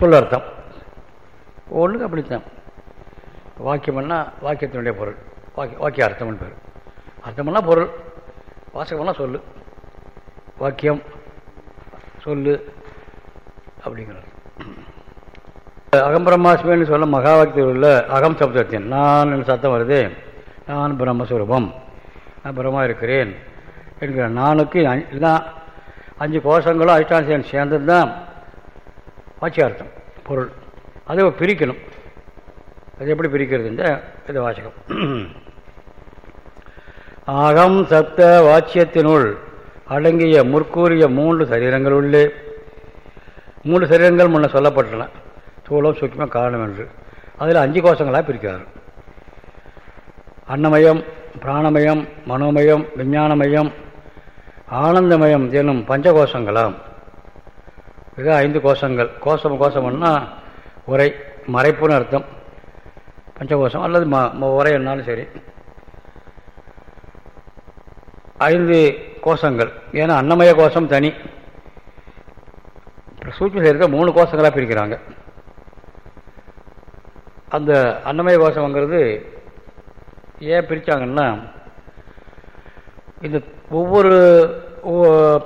சொல்லர்த்தம். ஒன்றுக்கு அப்படித்தான். வாக்கியம்னா வாக்கியத்தினுடைய பொருள். வாக்கிய வாக்கிய அர்த்தம்னு பேர். அர்த்தம்னா பொருள். வாசகம்னா சொல்லு. வாக்கியம் சொல்லு அப்படிங்கிறது. அகம்பிரம்மாஸ்மின்னு சொல்ல மகா வாக்கியத்தில் உள்ள அகம் சப்தத்தின் நான் சத்தம் வருது. நான் பிரம்மஸ்வரூபம். நான் பிரம்மா இருக்கிறேன் என்கிற நானுக்கு எல்லாம் அஞ்சு கோஷங்களும் அதிஷ்டான சேர்ந்தது தான் வாட்சியார்த்தம் பொருள். அதை பிரிக்கணும். அது எப்படி பிரிக்கிறதுன்ற இது வாசகம். அகம் சப்த வாட்சியத்தினுள் அடங்கிய முற்கூறிய மூன்று சரீரங்கள் உள்ளே. மூன்று சரீரங்கள் முன்ன சொல்லப்பட்டன. தூளம் சூக்கியமாக காரணம் என்று. அதில் அஞ்சு கோஷங்களாக பிரிக்கிறார். அன்னமயம் பிராணமயம் மனோமயம் விஞ்ஞானமயம் ஆனந்தமயம் எனும் பஞ்சகோஷங்களாம். இது ஐந்து கோஷங்கள். கோஷம் கோஷம்னா உரை மறைப்புன்னு அர்த்தம். பஞ்சகோஷம் அல்லது ம உரை என்னாலும் சரி. ஐந்து கோஷங்கள். ஏன்னா அன்னமய கோஷம் தனி. சூட்ச சரீரத்தை மூணு கோஷங்களாக பிரிக்கிறாங்க. அந்த அன்னமய கோஷங்கிறது ஏன் பிரித்தாங்கன்னா இந்த ஒவ்வொரு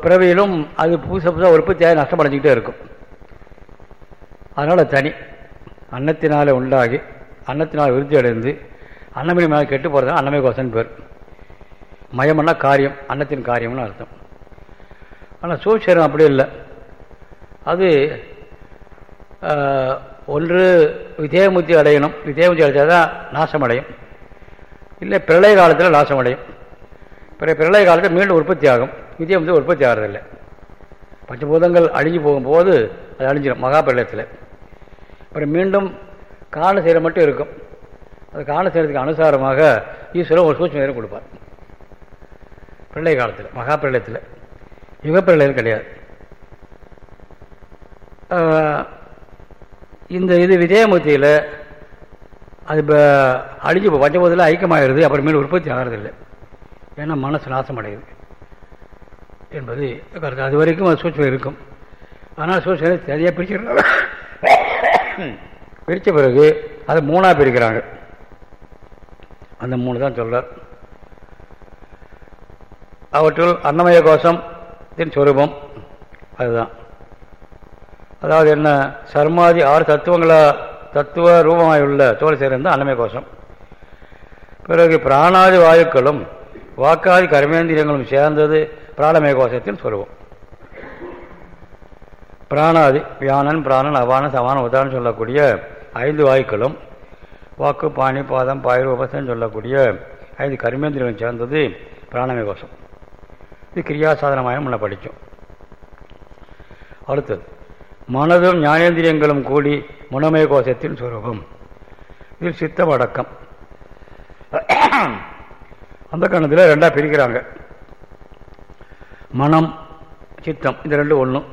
பிறவியிலும் அது புதுசாக புதுசாக உற்பத்தியாக நஷ்டமடைஞ்சிக்கிட்டே இருக்கும். அதனால் தனி. அன்னத்தினால் உண்டாகி அன்னத்தினால் விருத்தி அடைந்து அன்னமணி மேலே கெட்டு போகிறது அன்னமய கோசன் பேர். மயம்னா காரியம் அன்னத்தின் காரியம்னு அர்த்தம். ஆனால் சூழ்ச்சரம் அப்படி இல்லை. அது ஒன்று விதேமுத்தி அடையணும். விதேமுத்தி அடைச்சா தான் நாசம் அடையும் இல்லை பிரளய காலத்தில் நாசம் அடையும் பிற பிரளய காலத்தில் மீண்டும் உற்பத்தி ஆகும். விதேமுத்தி உற்பத்தி ஆகிறதில்லை. பஞ்சபூதங்கள் அழிஞ்சு போகும்போது அது அழிஞ்சிடும் மகா பிரளயத்தில். அப்புறம் மீண்டும் கால செய்கிற மட்டும் இருக்கும். அது கால செய்கிறதுக்கு அனுசாரமாக ஈஸ்வரன் ஒரு சூட்சம் நேரம் கொடுப்பார். பிரளய காலத்தில் மகா பிரளயத்தில். யுகப்பிரளயம் கிடையாது. இந்த இது விஜயமூர்த்தியில் அது இப்போ அழிஞ்சு பஞ்சபூதத்தில் அப்புறம் மீண்டும் உற்பத்தி ஆகிறதில்லை. ஏன்னா மனசு நாசம் அடையுது என்பது கருத்து. அது வரைக்கும் அது சூழ்ச்சி இருக்கும். ஆனால் சூழ்ச்சியை சரியாக பிரிச்சுக்கிறாங்க பிரித்த பிறகு அதை மூணாக பிரிக்கிறாங்க. அந்த மூணு தான் சொல்கிறார் அவற்றுள் அன்னமய கோஷம் சொரூபம். அதுதான். அதாவது என்ன? சர்மாதி ஆறு தத்துவங்களா தத்துவ ரூபமாயுள்ள தோல் சேர்ந்த அன்னமய கோஷம். பிறகு பிராணாதி வாயுக்களும் வாக்காதி கர்மேந்திரியங்களும் சேர்ந்தது பிராணமய கோஷத்தின் சொருபம் பிராணாதி வியானன் பிராணன் அவான சமான உதாரணம் சொல்லக்கூடிய ஐந்து வாயுக்களும் வாக்கு பாணி பாதம் பாயிறு உபசம் சொல்லக்கூடிய ஐந்து கர்மேந்திரியங்களும் சேர்ந்தது பிராணமய கோஷம் இது கிரியாசாதனமாக முன்ன படித்தோம் அடுத்தது மனதும் ஞானேந்திரியங்களும் கூடி மனோமய கோஷத்தின் சுரூபம் இதில் சித்தம் அடக்கம். அந்த கணத்தில் ரெண்டாக பிரிக்கிறாங்க. மனம் சித்தம் இந்த ரெண்டு ஒன்றும்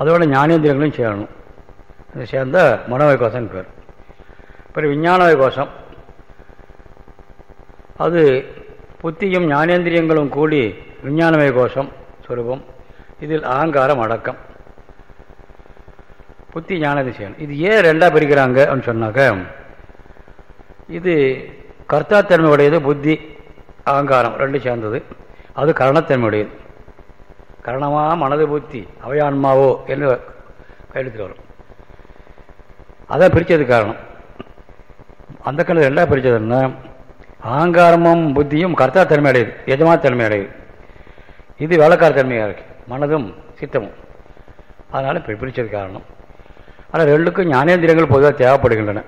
அதோட ஞானேந்திரியங்களும் சேரணும். இது சேர்ந்தால் மனோமய கோஷம் பேர் அப்புறம் விஞ்ஞானவை கோஷம் அது புத்தியும் ஞானேந்திரியங்களும் கூடி விஞ்ஞானமய கோஷம் சுரூபம். இதில் அகங்காரம் அடக்கம். புத்தி ஞானத்தை செய்யணும் இது ஏன் ரெண்டாக பிரிக்கிறாங்க அப்படின்னு சொன்னாக்க இது கர்த்தாத்தன்மை உடையது புத்தி. அகங்காரம் ரெண்டு சேர்ந்தது. அது கரணத்தன்மையுடையது. கரணமாக கரணமா மனது புத்தி அவையான்மாவோ என்று கையெழுத்து வரும். அதான் பிரித்தது காரணம். அந்த காலத்தில் ரெண்டாக பிரித்ததுன்னா அகங்காரமும் புத்தியும் கர்த்தாத்தன்மை அடையுது எஜமா தன்மை அடையுது இது வேலைக்காரத்தன்மையாக இருக்கு. மனதும் சித்தமும். அதனால் பிரித்தது காரணம். ஆனால் ரெண்டுக்கும் ஞானேந்திரங்கள் பொதுவாக தேவைப்படுகின்றன.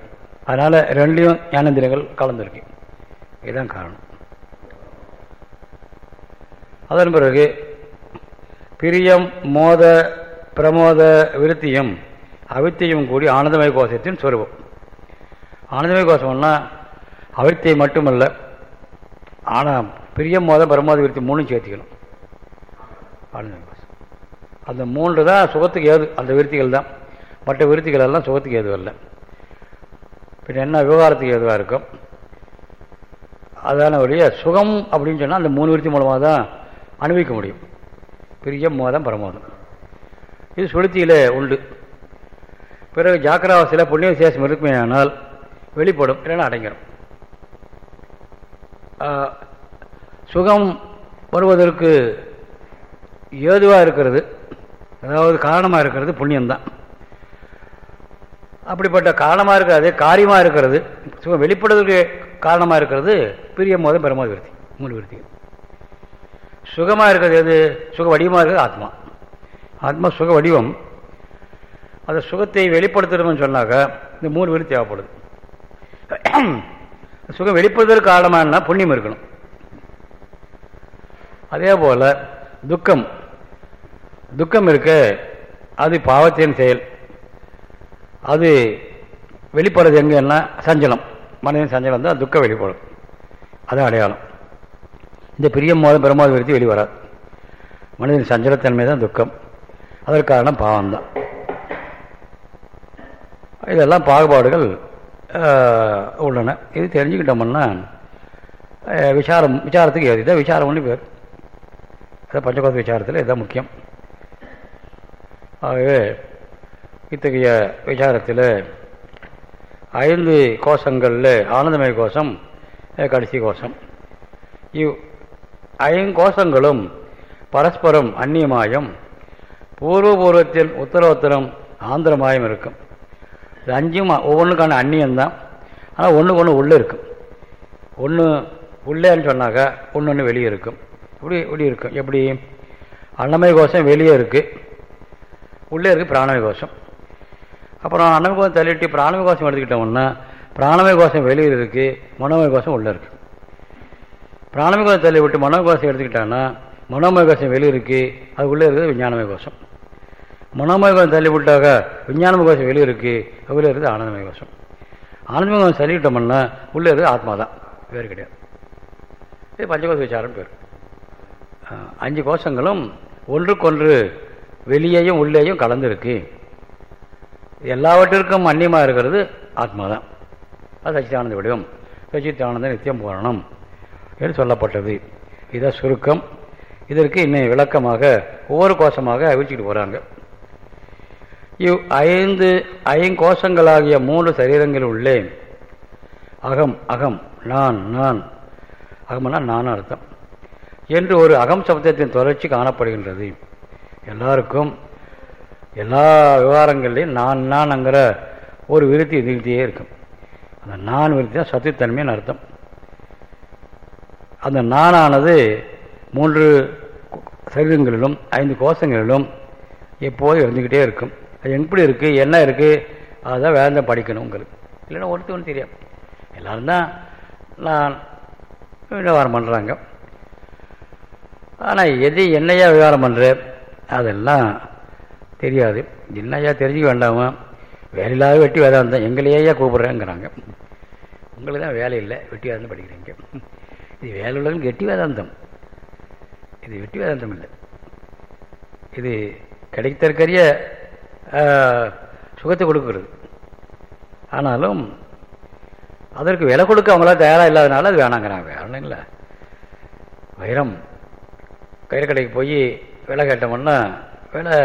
அதனால் ரெண்டையும் ஞானேந்திரங்கள் கலந்துருக்கு. இதுதான் காரணம். அதன் பிறகு பிரியம் மோத பிரமோத விருத்தியும் அவித்தியும் கூடி ஆனந்தமய கோஷத்தின் சொருபம். ஆனந்தமய கோஷம்னா அவித்தியை மட்டுமல்ல ஆனால் பிரியம் மோத பிரமோத விருத்தி மூணும் சேர்த்திக்கணும். ஆனந்தமய கோஷம். அந்த மூன்று தான் சுகத்துக்கு ஏது அந்த விருத்திகள் தான். மற்ற விருத்திகள் எல்லாம் சுகத்துக்கு ஏதுவும் இல்லை பின்ன என்ன விவகாரத்துக்கு ஏதுவாக இருக்கும்? அதான வழியாக சுகம் அப்படின்னு சொன்னால் அந்த மூணு விருத்தி மூலமாக தான் அனுபவிக்க முடியும். பிரியம் மோதம் பரமோதம். இது சுளுத்தியில் உண்டு. பிறகு ஜாக்கிராவசியில் புண்ணிய விசேஷம் இருக்குமே ஆனால் வெளிப்படும் இல்லைன்னா அடங்கிடும். சுகம் வருவதற்கு ஏதுவாக இருக்கிறது அதாவது காரணமாக இருக்கிறது புண்ணியம்தான். அப்படிப்பட்ட காரணமாக இருக்கிறது காரியமாக இருக்கிறது சுகம் வெளிப்படுவதற்கு காரணமாக இருக்கிறது பிரியம் மோதம் பெருமாள் விருத்தி மூணு விருத்திகள் சுகமாக இருக்கிறது எது? சுக வடிவமாக இருக்கிறது ஆத்மா. ஆத்மா சுக வடிவம். அந்த சுகத்தை வெளிப்படுத்தணும்னு சொன்னாக்க இந்த மூணு பேரும் தேவைப்படுது. சுகம் வெளிப்படுவதற்கு காரணமானா புண்ணியம் இருக்கணும். அதே போல் துக்கம். துக்கம் இருக்க அது பாவத்தின் செயல். அது வெளிப்படுறது எங்கன்னா சஞ்சலம். மனிதன் சஞ்சலம் தான் துக்கம் வெளிப்படும். அது அடையாளம். இந்த பிரியம் மோதம் பெருமாள் விருத்தி வெளிவராது மனிதன் சஞ்சலத்தன்மை தான் துக்கம். அதற்கு காரணம் பாவம்தான். இதெல்லாம் பாகுபாடுகள் உள்ளன. இது தெரிஞ்சுக்கிட்டோம்னா விசாரம் விசாரத்துக்கு ஏது? இதான் விசாரம்னு பேர். அதான் பஞ்சகோத விசாரத்தில் இதுதான் முக்கியம். ஆகவே இத்தகைய விசாரத்தில் ஐந்து கோஷங்களில் ஆனந்தமய கோஷம் கடைசி கோஷம். இவ் ஐங்கோஷங்களும் பரஸ்பரம் அந்நியமாயும் பூர்வபூர்வத்தில் உத்தரவுத்தரம் ஆந்திரமாயம் இருக்கும். இது அஞ்சும் ஒவ்வொன்றுக்கான அந்நியம்தான். ஆனால் ஒன்றுக்கு ஒன்று உள்ளே இருக்கும். ஒன்று உள்ளேன்னு சொன்னாக்கா ஒன்று ஒன்று வெளியே இருக்கும். இப்படி இப்படி இருக்கும். எப்படி? அன்னமய கோஷம் வெளியே இருக்குது உள்ளே இருக்குது பிராணமய கோஷம். அப்புறம் அன்னமய கோஷம் தள்ளிட்டு பிராணமய கோஷம் எடுத்துக்கிட்டோம்னா பிராணமய கோஷம் வெளியில் இருக்குது மனோமய கோஷம் உள்ளே இருக்குது பிராணமய கோஷம் தள்ளி விட்டு மனோமய கோஷம் எடுத்துக்கிட்டான்னா மனோமய கோஷம் வெளியே இருக்குது அது உள்ளே விஞ்ஞானமய கோஷம் மனோமய கோஷம் தள்ளி விட்டாக விஞ்ஞானமய கோஷம் வெளியே இருக்குது அது உள்ளே ஆனந்தமய கோஷம் ஆனந்தமய கோஷம் தள்ளிவிட்டோம்னா உள்ளே இருக்கிறது ஆத்மா தான் வேறு கிடையாது. இது பஞ்சகோஷ விசாரம் பேர். அஞ்சு கோஷங்களும் ஒன்றுக்கொன்று வெளியேயும் உள்ளேயும் கலந்துருக்கு. எல்லாவற்றிற்கும் அந்நியமாக இருக்கிறது ஆத்மா தான் அது சச்சிதானந்த வடிவம். சச்சிதானந்த நித்தியம் பூரணம். என்று சொல்லப்பட்டது. இதான் சுருக்கம். இதற்கு இன்னும் விளக்கமாக ஒவ்வொரு கோஷமாக அவிழ்ச்சிக்கிட்டு போகிறாங்க இவ் ஐந்து ஐங்கோஷங்களாகிய மூன்று சரீரங்கள் உள்ளே. அகம் அகம் நான் நான். அகம்னா நான் அர்த்தம். என்று ஒரு அகம் சப்தத்தின் தொடர்ச்சி காணப்படுகின்றது. எல்லாருக்கும் எல்லா விவகாரங்கள்லையும் நான் நான்ங்கிற ஒரு விருத்தி நிறுத்தியே இருக்கும். அந்த நான் விருத்தி தான் சத்துத்தன்மைன்னு அர்த்தம். அந்த நானானது மூன்று சரீரங்களிலும் ஐந்து கோஷங்களிலும் எப்போதும் இருந்துக்கிட்டே இருக்கும். அது எப்படி இருக்குது என்ன இருக்குது அதுதான் வேதம் படிக்கணும் உங்களுக்கு இல்லைன்னா ஒருத்தர் ஒன்று தெரியும் எல்லோரும் தான் நான் விவகாரம் பண்ணுறாங்க ஆனால் எது என்னையா விவகாரம் பண்ணுற அதெல்லாம் தெரியாது. என்னையா தெரிஞ்சுக்க வேண்டாமா? வேலையில்லாத வெட்டி வேதாந்தம் எங்களையா கூப்பிட்றேங்கிறாங்க. உங்களுக்கு தான் வேலை இல்லை. வெட்டி வேதாந்தம் படிக்கிறீங்க. இது வேலை கெட்டி வேதாந்தம். இது வெட்டி வேதாந்தம் இல்லை. இது கிடைத்தற்கரிய சுகத்தை கொடுக்கிறது. ஆனாலும் அதற்கு விலை கொடுக்க அவங்களா தயாராக இல்லாதனால அது வேணாங்கிறாங்க. வேணும் இல்லை. வைரம். கயிறு கடைக்கு போய் விலை கேட்டோம்னா விலை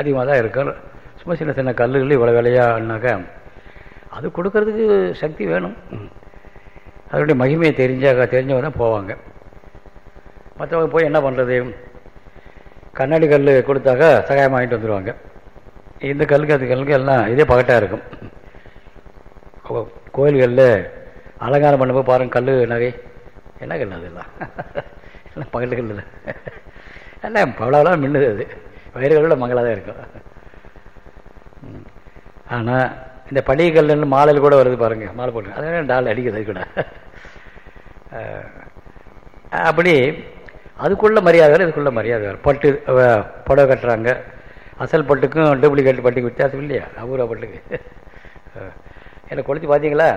அதிகமாக தான் இருக்கும் சும்மா சின்ன சின்ன கல்லுகள் இவ்வளோ விலையானாக்கா அது கொடுக்கறதுக்கு சக்தி வேணும். அதனுடைய மகிமையை தெரிஞ்சாக தெரிஞ்சவங்க தான் போவாங்க. மற்றவங்க போய் என்ன பண்ணுறது கண்ணாடி கல் கொடுத்தாக்கா சகாயம் வாங்கிட்டு வந்துடுவாங்க இந்த கல்லுக்கு அது கல்லுக்கு எல்லாம் இதே பகட்டாக இருக்கும். கோயில்களில் அலங்காரம் பண்ணும்போது பாருங்கள் கல் நகை. என்ன கல் அதெல்லாம்? எல்லாம் பகட்டு கல் எல்லாம் பவளவெல்லாம் மின்னுது அது. வயிறுகளில் மங்களாக தான் இருக்கும். ஆனால் இந்த படிகல்னு மாலையில் கூட வருது பாருங்கள் மாலை போட்டு. அதனால டால் அடிக்குது அது கூட. அப்படி அதுக்குள்ள மரியாதை வேறு இதுக்குள்ள மரியாதை வேறு. பட்டு புடவை கட்டுறாங்க. அசல் பட்டுக்கும் டூப்ளிகேட் பட்டுக்கு வித்தியாசம் இல்லையா? அபூர்வ பட்டுக்கு. என்னை கொளுத்தி பார்த்தீங்களா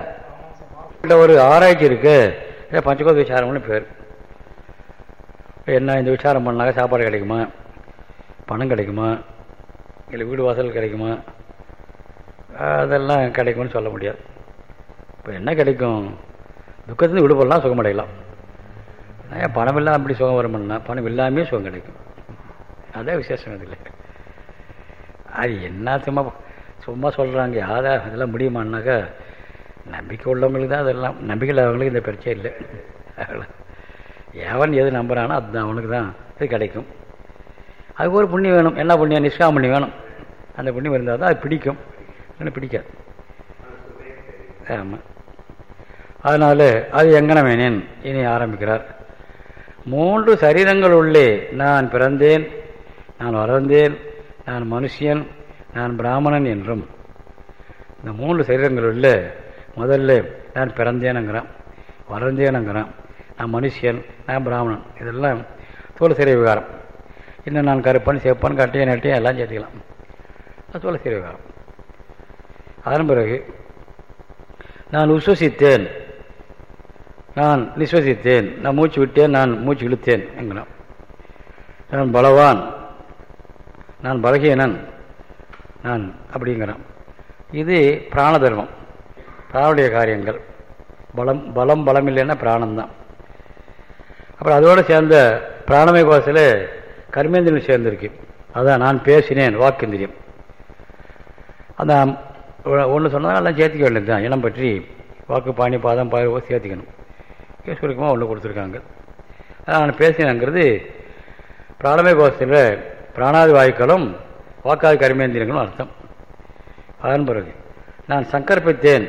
இல்லை ஒரு ஆராய்ச்சி இருக்குது பஞ்சகோத விசாரம்னு பேர். என்ன இந்த விசாரம் பண்ணாக்க சாப்பாடு கிடைக்குமா? பணம் கிடைக்குமா? இல்லை வீடு வாசல் கிடைக்குமா? அதெல்லாம் கிடைக்கும்னு சொல்ல முடியாது. இப்போ என்ன கிடைக்கும்? துக்கத்துலேருந்து விடுபடலாம் சுகமடையலாம் ஏன் பணம் இல்லாமல் அப்படி சுகம் வரும்னா பணம் இல்லாமே சுகம் கிடைக்கும். அதான் விசேஷம் இதில் அது என்ன சும்மா சும்மா சொல்கிறாங்க யாரா? அதெல்லாம் முடியுமான்னாக்கா நம்பிக்கை உள்ளவங்களுக்கு தான் அதெல்லாம். நம்பிக்கை இல்லாதவங்களுக்கு இந்த பிரச்சனை இல்லை. எவன் எது நம்புறானோ அதுதான் அவனுக்கு தான் இது கிடைக்கும். அதுக்கு ஒரு புண்ணியம் வேணும். என்ன புண்ணியம்? நிஷ்கா புண்ணியம் வேணும். அந்த புண்ணியம் இருந்தால் தான் அது பிடிக்கும். எனக்கு பிடிக்காது. ஆமாம் அதனால் அது எங்கனமேனேன் இனி ஆரம்பிக்கிறார். மூன்று சரீரங்கள் உள்ளே நான் பிறந்தேன் நான் வளர்ந்தேன் நான் மனுஷியன் நான் பிராமணன் என்றும். இந்த மூன்று சரீரங்கள் உள்ள முதல்ல நான் பிறந்தேனுங்கிறான் வளர்ந்தேனுங்கிறான். நான் மனுஷியன் நான் பிராமணன். இதெல்லாம் தோல் சிறை விவகாரம். இன்னும் நான் கருப்பன் சேப்பன் கட்டையன் நட்டையன் எல்லாம் சேர்த்துக்கலாம். அது தோல் சிறை விவகாரம். அதன் பிறகு நான் விஸ்வசித்தேன் நான் நிஸ்வசித்தேன். நான் மூச்சு விட்டேன் நான் மூச்சு இழுத்தேன் என்கிறான். நான் பலவான். நான் பலகீனன். நான் அப்படிங்கிறான். இது பிராண தர்மம் பிராணுடைய காரியங்கள். பலம் பலம் பலம் இல்லைன்னா பிராணம்தான். அப்புறம் அதோடு சேர்ந்த பிராணமய கோஷத்தில் கர்மேந்திரன் சேர்ந்திருக்கு. அதான் நான் பேசினேன் வாக்கேந்திரியம். அந்த ஒன்று சொன்னால் எல்லாம் சேர்த்துக்க வேண்டியது தான். இனம் பற்றி வாக்கு பாணி பாதம் பாய் சேர்த்துக்கணும். சுருக்கமாக ஒன்று கொடுத்துருக்காங்க. நான் பேசினேங்கிறது பிராணமே கோஷத்தில் பிராணாதி வாயுக்களும் வாக்காதி கர்மேந்திரங்களும் அர்த்தம். அதன் பிறகு நான் சங்கற்பித்தேன்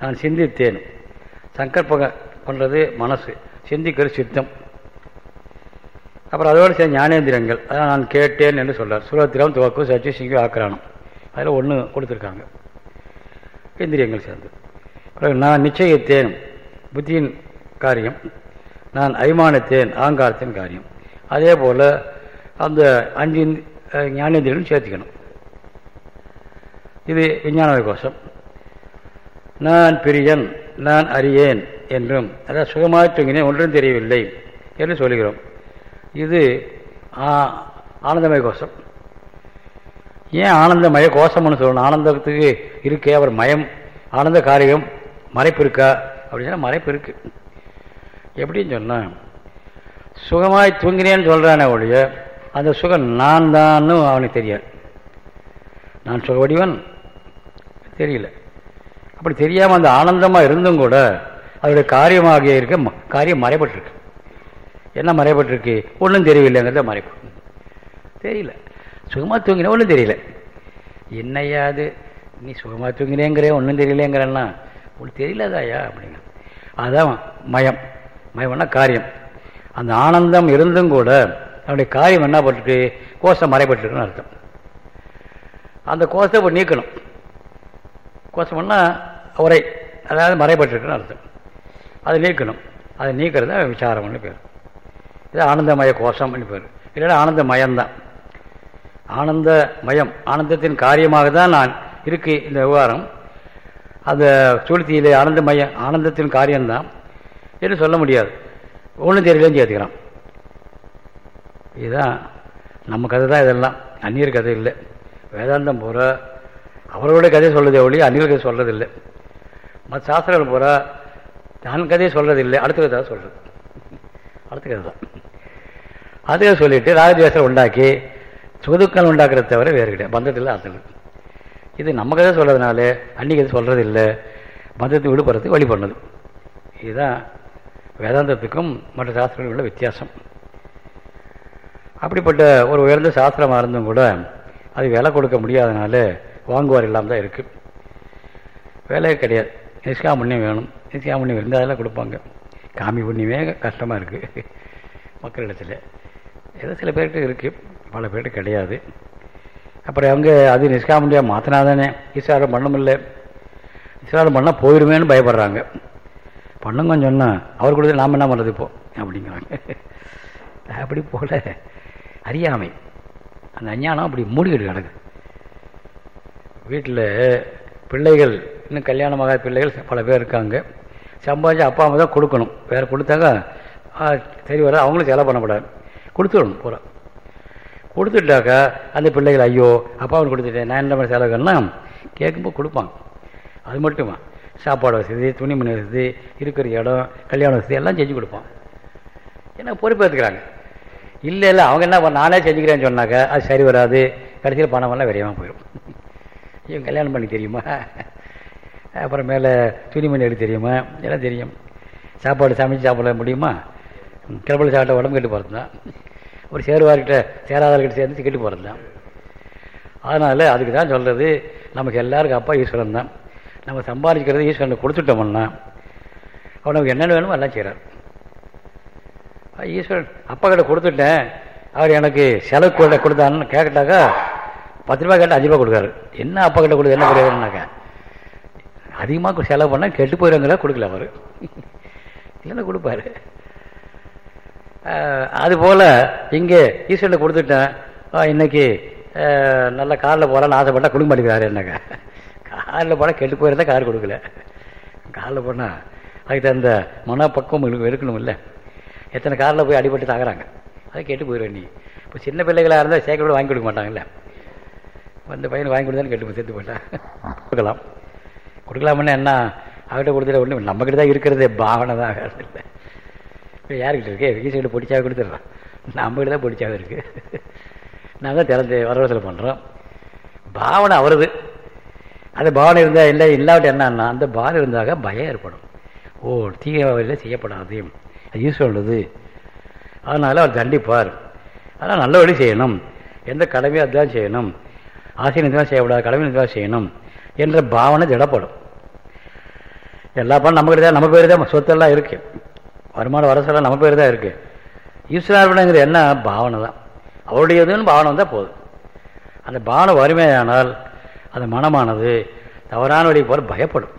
நான் சிந்தித்தேன். சங்கற்பக பண்ணுறது மனசு சிந்திக்கிறது சித்தம். அப்புறம் அதோடு சேர்ந்த ஞானேந்திரங்கள் அதான் நான் கேட்டேன் என்று சொல்கிறார் சுரத்திரம் துவக்கு சச்சி சிங்கி ஆக்கிரானம் அதில் ஒன்று கொடுத்துருக்காங்க. இந்திரியங்கள் சேர்ந்தது. நான் நிச்சயித்தேன் புத்தியின் காரியம். நான் அபிமானத்தேன் ஆங்காரத்தின் காரியம். அதே போல் அந்த அஞ்சு ஞானேந்திரங்களும் சேர்த்துக்கணும். இது விஞ்ஞான கோஷம். நான் பிரியன் நான் அறியேன் என்றும் அதாவது சுகமாக தூங்கினேன் ஒன்றும் தெரியவில்லை என்று சொல்லுகிறோம். இது ஆனந்தமய கோஷம் ஏன் ஆனந்தமய கோஷம்னு சொல்லணும்? ஆனந்தத்துக்கு இருக்கே அவர் மயம். ஆனந்த காரியம் மறைப்பு இருக்கா? அப்படின்னா மறைப்பு இருக்கு. எப்படின்னு சொன்னால் சுகமாய் தூங்கினேன்னு சொல்கிறானே ஒழிய அந்த சுகம் நான் தான்னு அவனுக்கு தெரியாது. நான் சுக வடிவன். தெரியல. அப்படி தெரியாமல் அந்த ஆனந்தமாக இருந்தும் கூட அதோடைய காரியமாக இருக்க காரியம் மறைப்பட்டிருக்கு என்ன மறைப்பட்டிருக்கு ஒன்றும் தெரியவில்லைங்கிறத மறைப்பு. தெரியல. சுகமாக தூங்கினா ஒன்றும் தெரியல. என்னையாது நீ சுகமாக தூங்கினேங்கிற ஒன்றும் தெரியலேங்கிறன்னா உனக்கு தெரியலதாயா அப்படிங்க அதுதான் மயம். மயம்னா காரியம். அந்த ஆனந்தம் இருந்தும் கூட அவனுடைய காரியம் என்ன பட்டுருக்கு? கோஷம் மறைப்பட்டுருக்குன்னு அர்த்தம். அந்த கோஷத்தை இப்போ நீக்கணும். கோஷம்னா உரை அதாவது மறைப்பட்டிருக்குன்னு அர்த்தம். அதை நீக்கணும். அதை நீக்கிறது தான் விசாரம்னு பேர். இது ஆனந்தமய கோஷம்னு பேர். இல்லைன்னா ஆனந்தமயம்தான். ஆனந்த மயம் ஆனந்தத்தின் காரியமாக தான் நான் இருக்கு இந்த விவகாரம். அந்த சுளுத்தியிலே ஆனந்த மயம் ஆனந்தத்தின் காரியம்தான் என்று சொல்ல முடியாது. ஒன்றும் தெரியலன்னு சேர்த்துக்கிறான். இதுதான் நம்ம கதை தான் இதெல்லாம். அந்நியர் கதை இல்லை. வேதாந்தம் பூரா அவர்களுடைய கதையை சொல்கிறதே ஒழி அந்நியர் கதை சொல்கிறதில்லை மற்ற சாஸ்திரங்கள் பூரா நான் கதையை சொல்கிறதில்லை அடுத்த கதை தான் சொல்கிறது அடுத்த கதை தான். அதுக்காக சொல்லிட்டு ராஜதேசம் உண்டாக்கி சுதுக்கள் உண்டாக்குறத தவிர வேறு கிடையாது. பந்தத்தில் அர்த்தம் இது நம்ம கதை சொல்றதுனால அன்னைக்கு கதை இல்லை பந்தத்தை விடுபடுறதுக்கு வழி பண்ணது இதுதான் வேதாந்தத்துக்கும் மற்ற சாஸ்திரங்களும் உள்ள வித்தியாசம். அப்படிப்பட்ட ஒரு உயர்ந்த சாஸ்திரமாக இருந்தும் கூட அது விலை கொடுக்க முடியாதனால வாங்குவார் இல்லாமல் தான் இருக்குது வேலையே கிடையாது. நிஷ்கா புண்ணியம் வேணும். நிஷ்கா புண்ணியம் இருந்தால் அதெல்லாம் கொடுப்பாங்க. காமி புண்ணியமே கஷ்டமாக இருக்குது மக்களிடத்தில். ஏதோ சில பேர்கிட்ட இருக்குது பல பேர்கிட்ட கிடையாது. அப்புறம் அவங்க அது நிஷ்காமண்டியாக மாற்றினா தானே ஈஸ்வரம் பண்ணமில்ல. ஈஸ்வரம் பண்ணால் போயிடுமேன்னு பயப்படுறாங்க. பண்ணுங்கன்னு சொன்னால் அவர் கொடுத்து நாம் என்ன பண்ணுறது இப்போ? அப்படிங்கிறாங்க. அப்படி போல அறியாமை. அந்த அஞ்ஞானம் அப்படி மூடிக்கிட்டு கிடக்கு. வீட்டில் பிள்ளைகள் இன்னும் கல்யாணமாக பிள்ளைகள் பல பேர் இருக்காங்க. சம்பாதிச்சு அப்பா அம்மா தான் கொடுக்கணும். வேறு கொடுத்தாங்க சரி வர அவங்களும் செலவு பண்ணக்கூடாது. கொடுத்துடணும் பூரா. கொடுத்துட்டாக்கா அந்த பிள்ளைகள் ஐயோ அப்பாவும் கொடுத்துட்டேன் நான் என்ன மாதிரி செலவுகள்லாம் கேட்கும்போது கொடுப்பாங்க. அது மட்டுமா? சாப்பாடு வசதி துணிமணி வசதி இருக்கிற இடம் கல்யாண வசதி எல்லாம் செஞ்சு கொடுப்பான் ஏன்னா பொறுப்பேற்றுக்கிறாங்க இல்லை இல்லை அவங்க என்ன பண்ண நானே செஞ்சுக்கிறேன்னு சொன்னாக்கா அது சரி வராது. கடைசியில் பணமெல்லாம் விரையமாக போயிடும். இவன் கல்யாணம் பண்ணி தெரியுமா? அப்புறம் மேலே துணிமணி எடுக்க தெரியுமா? எல்லாம் தெரியும். சாப்பாடு சமைச்சு சாப்பிட முடியுமா? கிளம்பல சாப்பிட்ட உடம்பு கெட்டு போகிறது தான் ஒரு சேருவார்கிட்ட சேராதார்கிட்ட சேர்ந்து கெட்டு போகிறது தான் அதனால் அதுக்கு தான் சொல்கிறது நமக்கு எல்லாருக்கும் அப்பா ஈஸ்வரன் தான். நம்ம சம்பாதிக்கிறது ஈஸ்வரனை கொடுத்துட்டோம்னா அவனுக்கு என்னென்ன வேணுமோ எல்லாம் செய்கிறார் ஈஸ்வரன் அப்பா கிட்ட கொடுத்துட்டேன் அவர் எனக்கு செலவு கூட கொடுத்தான்னு கேட்டாக்கா பத்து ரூபா கேட்டால் அஞ்சு ரூபா கொடுக்காரு. என்ன அப்பா கிட்ட கொடுத்து என்ன கிடையாதுன்னாக்கா அதிகமாக செலவு பண்ணால் கெட்டு போயிடுங்கிற கொடுக்கல அவர். இல்லைன்னா கொடுப்பாரு. அதுபோல் இங்கே ஈஸ்வரனை கொடுத்துட்டேன். இன்னைக்கு நல்ல காரில் போகலான்னு ஆசைப்பட்டா கொடுக்க மாட்டேங்கிறாரு என்னங்க. காரில் போனால் கெட்டு போயிருந்தால் கார் கொடுக்கல. காரில் போனால் அதுக்கு தகுந்த மனப்பக்குவம் எடுக்கணும் இல்லை எத்தனை காரில் போய் அடிபட்டு தாக்குறாங்க அதை கெட்டு போயிடுவேன் நீ. இப்போ சின்ன பிள்ளைகளாக இருந்தால் சேர்க்க வாங்கி கொடுக்க மாட்டாங்கல்ல. அந்த பையனை வாங்கி கொடுத்தாலும் கெட்டு சேர்த்து போயிட்டா. கொடுக்கலாம். கொடுக்கலாமுன்னா என்ன? அவர்கிட்ட கொடுத்துட்டு ஒன்று நம்மக்கிட்ட தான் இருக்கிறதே பாவனை தான் இல்லை. இப்போ யாருக்கிட்ட இருக்கு? வீசைக்கிட்ட பொடிச்சாக கொடுத்துட்றான் நம்மகிட்ட தான் பொடிச்சாக இருக்குது நான் தான் திறந்து வரவசல் பண்ணுறோம் பாவனை அவரது. அந்த பாவனை இருந்தால் இல்லை இல்லாவிட்டு என்னன்னா அந்த பாவனை இருந்தாக பயம் ஏற்படும். ஓ தீய செய்யப்படாது. அது ஈஸ்வரனுது அதனால் அவர் தண்டிப்பார். அதனால் நல்ல வழி செய்யணும். எந்த கடமையும் அதுதான் செய்யணும். ஆசையின் தான் செய்யக்கூடாது கடமை தான் செய்யணும் என்ற பாவனை திடப்படும். எல்லா பணம் நம்மகிட்ட தான் நம்ம பேர் தான் சொத்தெல்லாம் வருமானம் வருமான வரசெல்லாம் நம்ம பேர் தான் இருக்கு. ஈஸ்வரார்பணங்கிறது என்ன? பாவனை தான் அவருடையதுன்னு பாவனை வந்தால் போதும். அந்த பாவனை வறுமையானால் அந்த மனமானது தவறான வழி போல பயப்படும்.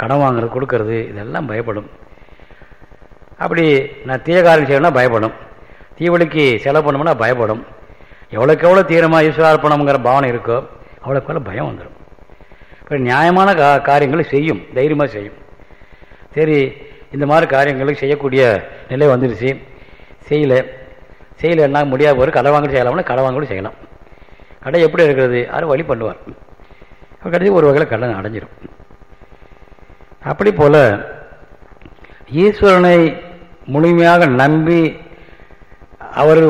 கடன் வாங்குறது கொடுக்கறது இதெல்லாம் பயப்படும். அப்படி நான் தீயகாரம் செய்யணும்னா பயப்படும். தீவழிக்கு செலவு பண்ணோம்னா பயப்படும். எவ்வளோக்கு எவ்வளோ தீரமாக ஈஸ்வரார்ப்பணம்ங்கிற பாவனை இருக்கோ அவ்வளோக்கு எவ்வளோ பயம் வந்துடும் இப்போ நியாயமான கா காரியங்களை செய்யும். தைரியமாக செய்யும். சரி இந்த மாதிரி காரியங்களுக்கு செய்யக்கூடிய நிலை வந்துடுச்சு செய்யலை. செய்யலை என்ன முடியாத ஒரு கடை வாங்கலும் செய்யலாம்னா கடை வாங்கலும் செய்யலாம். கடை எப்படி இருக்கிறது? யாரும் வழி பண்ணுவார். கடைசி ஒரு வகையில் கடன் அடைஞ்சிடும் அப்படி போல ஈஸ்வரனை முழுமையாக நம்பி அவர்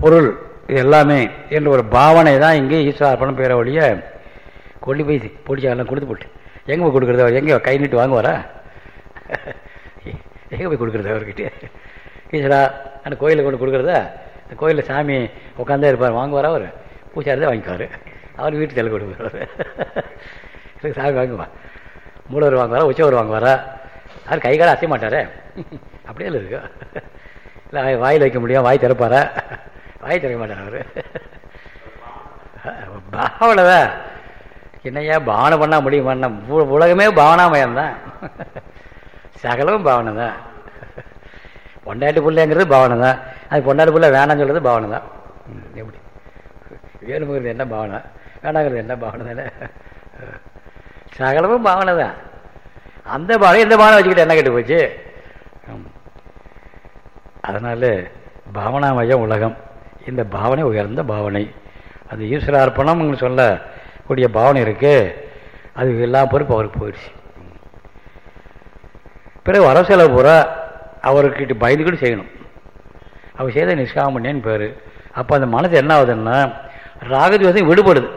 பொருள் இது எல்லாமே என்ற ஒரு பாவனை தான் இங்கே ஈஸ்வரார்ப்பணம் பெயர வழிய கொல்லி போய் பிடிச்சாலாம் கொடுத்து போட்டு. எங்கே போய் கொடுக்குறது? அவர் எங்கே கை நீட்டு வாங்குவாரா? எங்கே போய் கொடுக்குறது அவர்கிட்ட? ஈஸ்வரா அந்த கோயிலில் கொண்டு கொடுக்குறதா? அந்த கோயிலில் சாமி உட்காந்தே இருப்பார். வாங்குவாரா அவர்? பூசாரி தான் வாங்கிக்குவார். அவர் வீட்டு தலை கொடுக்குறாரு எனக்கு சாமி வாங்குவா. மூலவர் வாங்குவாரா? உச்சவர் வாங்குவாரா? அவர் கை கால அசைய மாட்டாரே? அப்படியே இருக்கு. இல்லை வாயில் வைக்க முடியும். வாய் திறப்பாரா? வாய் திறக்க மாட்டார் அவர்? பாவனைதான் என்னையா பாவனை பண்ணால் முடியுமா உலகமே பாவனாமயம் தான் சகலமும் பாவனை தான். பொண்டாட்டி பிள்ளைங்கிறது பாவனை தான். அது பொண்டாட்டி பிள்ளை வேணாம்னு சொல்கிறது பாவனை தான். எப்படி? வேணுங்கிறது என்ன பாவனை? வேணாங்கிறது என்ன பாவனை தானே? சகலமும் பாவனை தான். அந்த பாவனை இந்த பாவனை வச்சுக்கிட்டு என்ன கெட்டு போச்சு? அதனால் பாவனாமயம் உலகம் இந்த பாவனை உயர்ந்த பாவனை. அது ஈஸ்வர அர்ப்பணம்னு சொல்லக்கூடிய பாவனை இருக்கு. அது எல்லா பொறுப்பு அவருக்கு போயிடுச்சு. பிறகு வர செலவு பூரா அவர்கிட்ட பயந்துக்கிட்டு செய்யணும். அவர் செய்த நிஷ்காமணியன்னு பேர். அப்போ அந்த மனசு என்ன ஆகுதுன்னா ராகத்வேசம் விடுபடுது.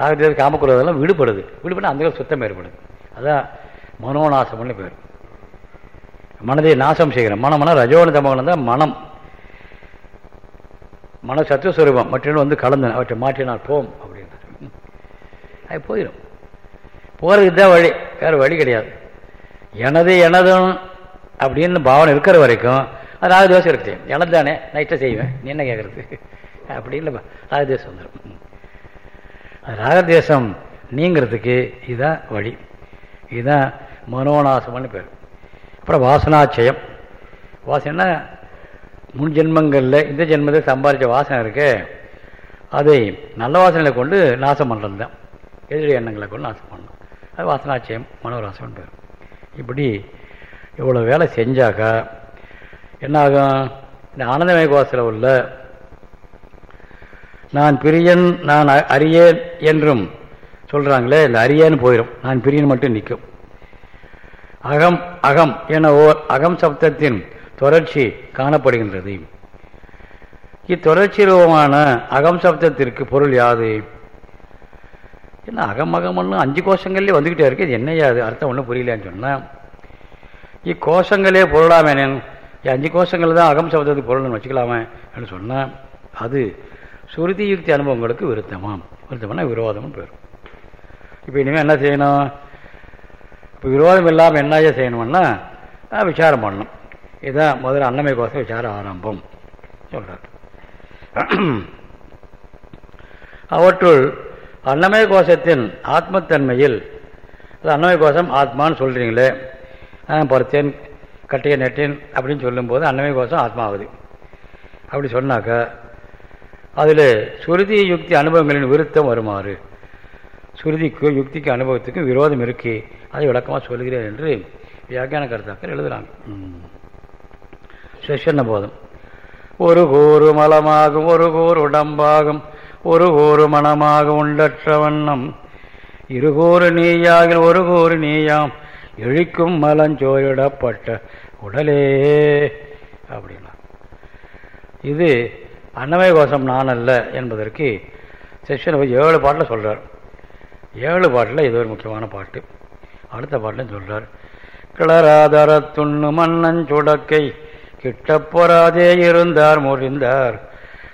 ராகத்வேசம் காமக்குறதெல்லாம் விடுபடுது. விடுபட அந்த சுத்தம் ஏற்படுது. அதான் மனோநாசம்னு பேர். மனதை நாசம் செய்கிறோம் மனம்னா ரஜோன தமகனம் தான் மனம். மன சத்துவஸ்வரூபம் மற்றொன்று வந்து கலந்து அவற்றை மாற்றினால் போம் அப்படின்னு அது போயிடும் போகிறதுக்கு தான் வழி. வேறு வழி கிடையாது. எனது எனதும் அப்படின்னு பாவனை இருக்கிற வரைக்கும் அது ராகதோஷம் இருக்கு எனது தானே நைட்டாக செய்வேன். நீ என்ன கேட்குறது அப்படி இல்லை ராகதேசம் வந்துடும் அது ராகதேசம் நீங்கிறதுக்கு இதுதான் வழி. இதுதான் மனோநாசம்னு பேர். அப்புறம் வாசனாச்சயம் வாசனைனா முன் ஜென்மங்களில் இந்த ஜென்மத்தில் சம்பாதிச்ச வாசனை இருக்கு அதை நல்ல வாசனையில் கொண்டு நாசம் பண்ணுறது தான் எதிரி எண்ணங்களை கொண்டு நாசம் பண்ணணும். அது வாசனாச்சயம் மனோராசம்னு பேர். இப்படி இவ்வளோ வேலை செஞ்சாக்கா என்னாகும்? இந்த ஆனந்தமய கோசத்தில் உள்ள நான் பிரியன் நான் அரியேன் என்றும் சொல்கிறாங்களே இந்த அரியன்னு போயிடும் நான் பிரியன் மட்டும் நிற்கும். அகம் அகம் என ஓர் அகம் சப்தத்தின் தொடர்ச்சி காணப்படுகின்றது. இத்தொடர்ச்சி ரூபமான அகம் சப்தத்திற்கு பொருள் யாது? என்ன அகமகமெல்லாம் அஞ்சு கோஷங்கள்லேயே வந்துக்கிட்டே இருக்கு. இது என்னையா அது அர்த்தம் ஒன்றும் புரியலான்னு சொன்னேன் இக்கோஷங்களே பொருளாமேனேன் அஞ்சு கோஷங்கள் தான் அகம் சப்தத்துக்கு பொருள்னு வச்சுக்கலாமே அப்படின்னு சொன்னேன் அது சுருதி யுக்தி அனுபவங்களுக்கு விருத்தமாம். விருத்தம்னா விரோதம்னு பேர். இப்போ இனிமேல் என்ன செய்யணும்? இப்போ விரோதம் இல்லாமல் என்னையா செய்யணும்னா விசாரம் பண்ணணும். இதுதான் முதல்ல அன்னமை கோஷம் விசாரம் ஆரம்பம். சொல்கிறார் அவற்றுள் அன்னமய கோஷத்தின் ஆத்மத்தன்மையில் அன்னமய கோஷம் ஆத்மான்னு சொல்கிறீங்களே பருத்தேன் கட்டிய நெட்டேன் அப்படின்னு சொல்லும்போது அன்னமய கோஷம் ஆத்மா ஆகுது அப்படி சொன்னாக்கா அதில் சுருதி யுக்தி அனுபவங்களின் விருத்தம் வருமாறு. சுருதிக்கு யுக்திக்கு அனுபவத்துக்கும் விரோதம் இருக்கு அதை விளக்கமாக சொல்கிறேன் என்று வியாக்கியான கருத்தாக்கள் எழுதுகிறாங்க செஷன்ன போதும். ஒரு கூறு மலமாகும் ஒரு கூறு உடம்பாகும். ஒரு கூறு மனமாக உண்டற்ற வண்ணம். இருகூறு நீயாகில் ஒரு கூறு நீயாம். இழிக்கும் மலஞ்சோரிடப்பட்ட உடலே அப்படின்னா. இது அன்னமய கோஷம் நான் அல்ல என்பதற்கு செக்ஷன் ஏழு பாட்டில் சொல்கிறார் ஏழு பாட்டில் இது ஒரு முக்கியமான பாட்டு. அடுத்த பாட்டில் சொல்கிறார் கிளராதர துண்ணு மன்னஞ்சுடக்கை கிட்டப்பொறாதே இருந்தார் முறிந்தார்.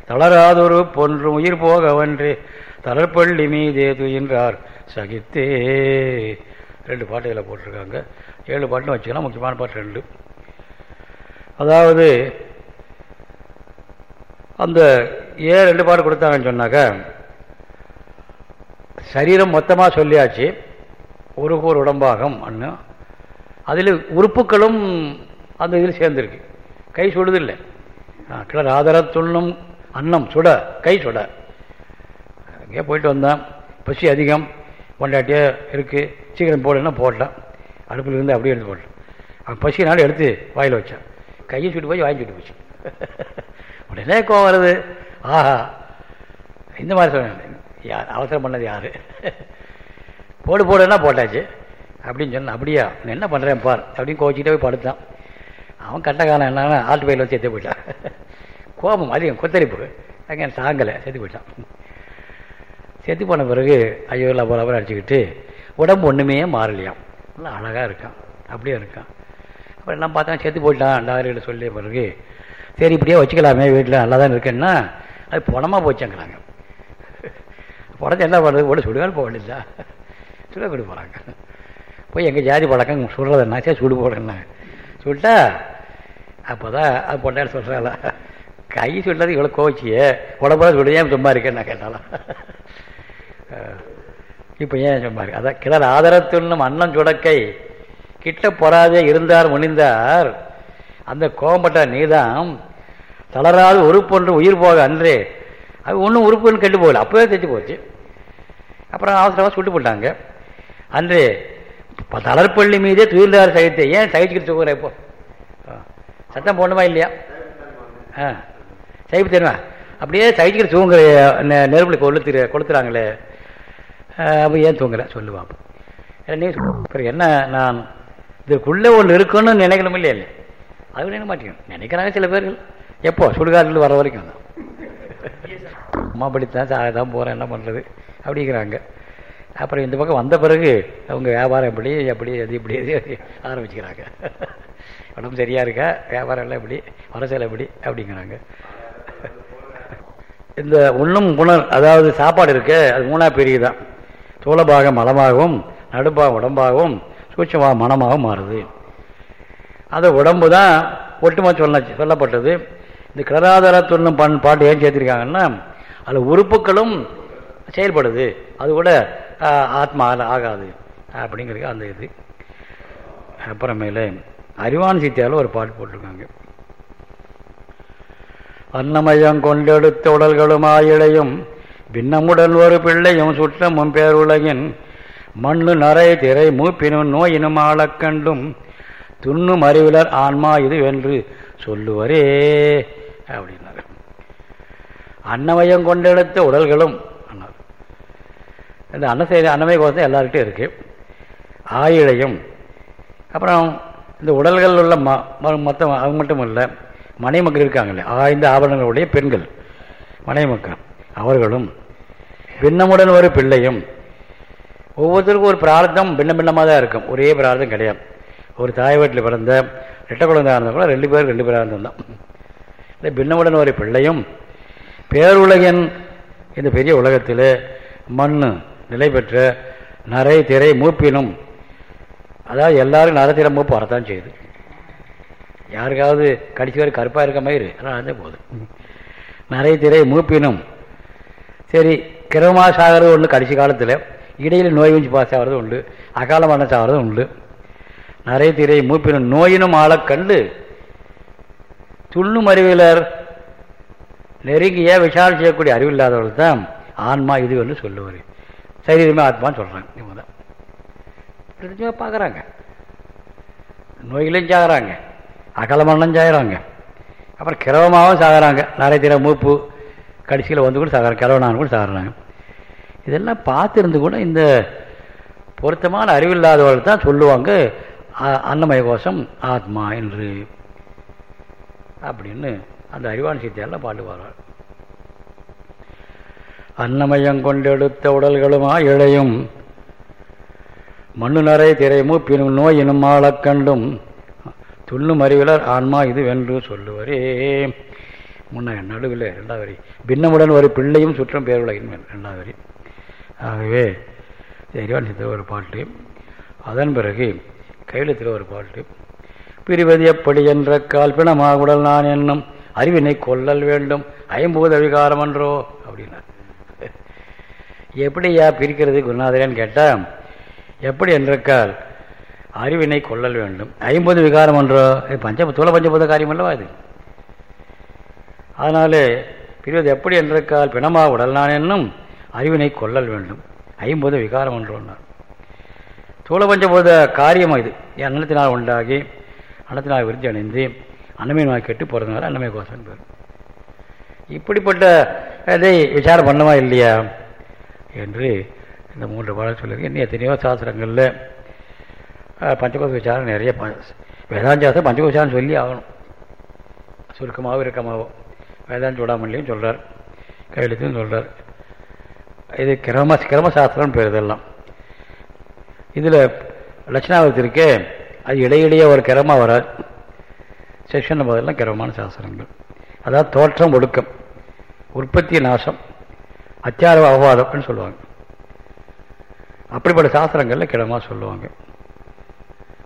தளராதொரு பொன்று உயிர் போகவன்றே. தளர்பள்ளி மீதே துயின்றார். சகித்தே. ரெண்டு பாட்டுகளை போட்டிருக்காங்க. ஏழு பாட்டும் வச்சுக்கலாம். முக்கியமான பாட்டு ரெண்டு. அதாவது அந்த ஏன் ரெண்டு பாட்டு கொடுத்தாங்கன்னு சொன்னாக்க சரீரம் மொத்தமாக சொல்லியாச்சு. ஒரு கூர் உடம்பாகம் அண்ணு. அதில் உறுப்புகளும் அந்த இதில் சேர்ந்துருக்கு. கை சுடுதில்லை. கிளர் ஆதரத்துள்ளும் அன்னம் சுட கை சுட. அங்கேயே போயிட்டு வந்தான். பசி அதிகம். கொண்டாட்டியே இருக்குது சீக்கிரம் போடுன்னா போடலாம். அடுப்பில் இருந்து அப்படியே எடுத்து போடலாம். அவன் பசினாலும் எடுத்து வாயில் வச்சான். கையை சுட்டு போய் வாங்கி சுட்டு போச்சு. உடனே கோவம் வருது. ஆஹா. இந்த மாதிரி சொன்னேன் யார் அவசரம் பண்ணது யார்? போடு போடுன்னா போட்டாச்சு. அப்படின்னு சொன்ன அப்படியா? நான் என்ன பண்ணுறேன் பார். அப்படின்னு கோச்சிக்கிட்டே போய் படுத்தான். அவன் கட்டக்காலம் என்னன்னா ஆட்டு பயில வச்சு செத்து போயிட்டான். கோபம் அதிகம் கொத்தரிப்பு அங்கே தாங்கலை செத்து போயிட்டான். செத்து போன பிறகு ஐயோ லப லபம் அடிச்சுக்கிட்டு உடம்பு ஒன்றுமே மாறலையாம். நல்லா அழகாக இருக்கான். அப்படியே இருக்கான். அப்புறம் நான் பார்த்தா செத்து போயிட்டான் டாக்டர்கிட்ட சொல்லிய பிறகு சரி இப்படியே வச்சுக்கலாமே வீட்டில் நல்லா தான் இருக்கேன்னா அது புணமாக போச்சாங்கிறாங்க. புடத்தை என்ன பண்ணுறது? உடனே சுடுகால் போக வேண்டியதா சுட கொடு போகிறாங்க போய் எங்கள் ஜாதி பழக்கம் சுடுறதுன்னா சரி சுடு போடுறேன்னா சுட்டா அப்போ தான் அது பொண்டாடி சொல்கிறாளா கை சொல்றது இவ்வளோ கோச்சியே உடம்புல சுடு ஏன் சும்மா இருக்கேன்னு நான் கேட்டாலும். இப்போ ஏன் சும்மா இருக்கு அதான் கிளர் ஆதரத்துன்னும் அன்னம் சுடக்கை. கிட்ட பொறாதே இருந்தார் முனிந்தார். அந்த கோபப்பட்ட நீதான் தளராது உறுப்பொன்று உயிர் போக அன்றே. அது ஒன்றும் உறுப்புன்னு கெட்டு போகல அப்போவே தைச்சு போச்சு. அப்புறம் அவசரமாக சுட்டு போட்டாங்க. அன்றே தளர்பள்ளி மீதே துயிர்ந்தார் சகித்து. ஏன் சகிச்சுக்கிட்டு தூங்குற இப்போ? சத்தம் போடணுமா இல்லையா? ஆ சகிப்பு தெரியுமா? அப்படியே சகிச்சுக்கிட்டு தூங்குற நெருப்பில் கொளுத்துற கொளுத்துறாங்களே. அப்போ ஏன் தூங்குற சொல்லுவான் நீ பிறகு என்ன நான் இதுக்குள்ளே ஒன்று இருக்குன்னு நினைக்கணும் இல்லையா இல்லை அது நினைக்க மாட்டேங்க நினைக்கிறாங்க சில பேர்கள். எப்போ? சுடுகாட்டில் வர வரைக்கும் தான் அம்மா படித்தான் சாக தான் போகிறேன் என்ன பண்ணுறது அப்படிங்கிறாங்க. அப்புறம் இந்த பக்கம் வந்த பிறகு அவங்க வியாபாரம் எப்படி எப்படி எது இப்படி எது ஆரம்பிச்சுக்கிறாங்க. உடம்பு சரியாக இருக்கா? வியாபாரம் எல்லாம் எப்படி வரசல் எப்படி அப்படிங்கிறாங்க. இந்த உண்ணும் உணர் அதாவது சாப்பாடு இருக்க அது மூணாக பெரியதான். தான் மலமாகவும் நடுப்பாக உடம்பாகவும் சூட்சமாக மனமாகவும் மாறுது. அந்த உடம்பு தான் ஒட்டுமா சொல்ல சொல்லப்பட்டது. இந்த கிரதாதர துண்ணும் பண் பாட்டு ஏன் சேர்த்திருக்காங்கன்னா அதில் உறுப்புகளும் செயல்படுது. அது கூட ஆத்மா ஆகாது. அப்படிங்கிறது அந்த இது. அப்புறமேல அறிவான் சீத்தியாவில் ஒரு பாட்டு போட்டிருக்காங்க. அன்னமயம் கொண்டெடுத்த உடல்களும் ஆயிழையும் பின்னமுடன் ஒரு பிள்ளையும் சுற்றமும் பேருலகின் மண்ணு நரை திரை மூப்பினும் நோயினும் ஆளக்கண்டும் துண்ணும் அறிவிலர் ஆன்மா இது என்று சொல்லுவரே அப்படின்னார். அன்னமயம் கொண்டெடுத்த உடல்களும் இந்த அன்னசெய்தி அன்னமய கோஷம் எல்லார்கிட்டையும் இருக்கு. ஆயிழையும் அப்புறம் இந்த உடல்கள் உள்ள ம மொத்தம் அவங்க மட்டும் இல்லை மனைமக்கள் இருக்காங்களே ஆய்ந்த ஆபரணங்களுடைய பெண்கள். மனைமக்கள் அவர்களும் பின்னமுடன் ஒரு பிள்ளையும் ஒவ்வொருத்தருக்கும் ஒரு பிரார்த்தம் பின்ன பின்னமாக தான் இருக்கும். ஒரே பிரார்த்தம் கிடையாது. ஒரு தாய் வீட்டில் பிறந்த ரெட்ட குழந்தை இருந்தால் கூட ரெண்டு பேர் ரெண்டு பிரார்த்தம் தான். இல்லை பின்னமுடன் ஒரு பிள்ளையும் பேருலகின் இந்த பெரிய உலகத்தில் மண் நிலை பெற்ற நரை திரை மூப்பினும் அதாவது எல்லாரும் நரத்திரை மூப்பு வரத்தான் செய்யுது. யாருக்காவது கடிச்சு வர கருப்பாக இருக்க மாதிரி அதே போதும். நிறைய திரை மூப்பினும். சரி கிரமமாக சாகிறது உண்டு கடைசி காலத்தில். இடையில் நோய் வஞ்சி பாஸ் ஆகிறது உண்டு. அகால மரணம் சாகிறது உண்டு. நிறைய திரை மூப்பினும். நோயினும் ஆளக் கண்டு துண்ணும் அறிவிலர் நெருங்கிய விசாரம் செய்யக்கூடிய அறிவில்லாதவர்கள் தான் ஆன்மா இது என்று சொல்லுவார். சரீரமே ஆத்மான்னு சொல்கிறாங்க இவங்க தான். பார்க்குறாங்க. நோய்களையும் சாகிறாங்க. அகல மரணம் சாகிறாங்க அப்புறம் கிரவமாகவும் சாகிறாங்க. நிறைய திற மூப்பு கடைசியில் வந்து கூட சாகிறாங்க. கிரவனான்னு கூட சாகிறாங்க. இதெல்லாம் பார்த்துருந்து கூட இந்த பொருத்தமான அறிவில்லாதவர்கள் தான் சொல்லுவாங்க அன்னமய கோஷம் ஆத்மா என்று. அப்படின்னு அந்த அறிவான சித்தியெல்லாம் பாடுவார்கள் அன்னமயம் கொண்டெடுத்த உடல்களுமா இழையும். மண்ணு நிறைய திரையும் பின் நோயினும் ஆளக்கண்டும் துள்ளும் அறிவிலர் ஆன்மா இது வென்று சொல்லுவரே. முன்ன நடுவில் ரெண்டாவது வரி. பின்னமுடன் ஒரு பிள்ளையும் சுற்றம் பேருலகின் ரெண்டாவது வரி. ஆகவே சரிவான் சித்த ஒரு பாட்டு. அதன் பிறகு கைலத்தில் ஒரு பாட்டு. பிரிவது எப்படி என்ற கால்பிணமாக உடல் நான் என்னும் அறிவினை கொள்ளல் வேண்டும். ஐம்பது அவிகாரம் என்றோ அப்படின்னா எப்படியா பிரிக்கிறது குருநாதரேன்னு கேட்டால் எப்படி என்றக்கால் அறிவினை கொள்ளல் வேண்டும். ஐம்பது விகாரம் என்றோ பஞ்ச தூள பஞ்சபூத காரியம் அல்லவா இது? அதனாலே பிரிவது எப்படி என்றக்கால் பிணமா உடல் நான் என்னும் அறிவினை கொள்ளல் வேண்டும். ஐம்பது விகாரம் என்றோன்னார் தூள பஞ்சபூத காரியம் இது? அன்னத்தினால் உண்டாகி அன்னத்தினால் விருத்தி அடைந்து அன்னமீன் கெட்டு போகிறதுனால அன்னமய கோசம் பேர். இப்படிப்பட்ட இதை விசாரம் பண்ணவா இல்லையா? என்று இந்த மூன்று பாடல் சொல்லியிருக்கு. இன்னும் எத்தனையோ சாஸ்திரங்களில் பஞ்சகோச விசாரம் நிறைய வேதாந்தாசம் பஞ்சகோஷ விசாரம் சொல்லி ஆகணும். சுருக்கமாகவும் இருக்கமாகவும் வேதாந்த விடாமல்லையும் சொல்கிறார் கையெழுத்துன்னு சொல்கிறார் இது கிரம கிரமசாஸ்திரம் பேர் இதெல்லாம். இதில் லட்சணாவத்திற்கு இருக்கே அது இடையிடையே ஒரு கிரமமாக வராது. செக்ஷன் முதல்லாம் கிரமமான சாஸ்திரங்கள். அதாவது தோற்றம் ஒடுக்கம் உற்பத்தி நாசம் அத்தியார அவவாதம்னு சொல்லுவாங்க. அப்படிப்பட்ட சாஸ்திரங்களில் கிடமாக சொல்லுவாங்க.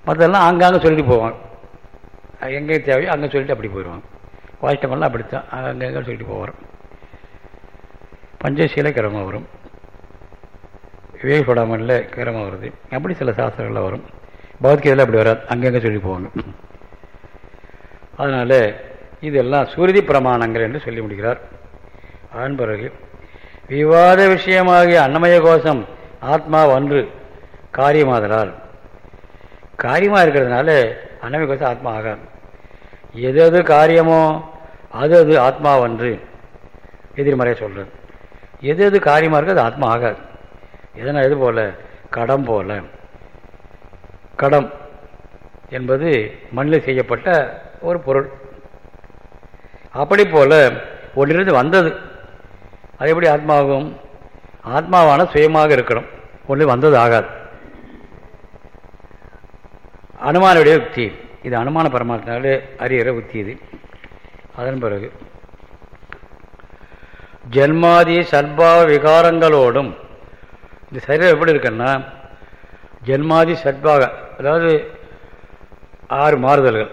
மற்றெல்லாம் ஆங்காங்கே சொல்லிட்டு போவாங்க. எங்கே தேவையோ அங்கே சொல்லிட்டு அப்படி போயிடுவாங்க. வாசிட்டமெல்லாம் அப்படித்தான். அங்கங்கே சொல்லிட்டு போவார். பஞ்சசீல கிரமம் வரும். விவேக சொடாமல்ல கிரமம் வருது. அப்படி சில சாஸ்திரங்களில் வரும். பௌத்திகத்தில் அப்படி வராது. அங்கங்கே சொல்லி போவாங்க. அதனால் இதெல்லாம் சுருதி பிரமாணங்கள் என்று சொல்லி முடிகிறார் அதன் பிறகு விவாத விஷயமாகிய அன்னமய கோஷம் ஆத்மா ஒன்று காரியமாதலால் காரியமாக இருக்கிறதுனால அன்னமய ஆத்மா ஆகாது. எது எது காரியமோ அது அது ஆத்மா ஒன்று எதிர்மறையை சொல்கிறது எது எது காரியமாக இருக்குது அது ஆத்மா ஆகாது. எதனால் எது போல? கடம் போல. கடம் என்பது மண்ணில் செய்யப்பட்ட ஒரு பொருள். அப்படி போல ஒன்றிலிருந்து வந்தது. அது எப்படி ஆத்மாகும் ஆத்மாவான சுயமாக இருக்கணும். ஒன்று வந்தது ஆகாது. அனுமானுடைய உத்தி. இது அனுமான பரமாத்தினாலே அறிகிற உத்தி இது. அதன் பிறகு ஜென்மாதி சர்பாவ விகாரங்களோடும் இந்த சரீரம் எப்படி இருக்குன்னா ஜென்மாதி சத்பாக அதாவது ஆறு மாறுதல்கள்.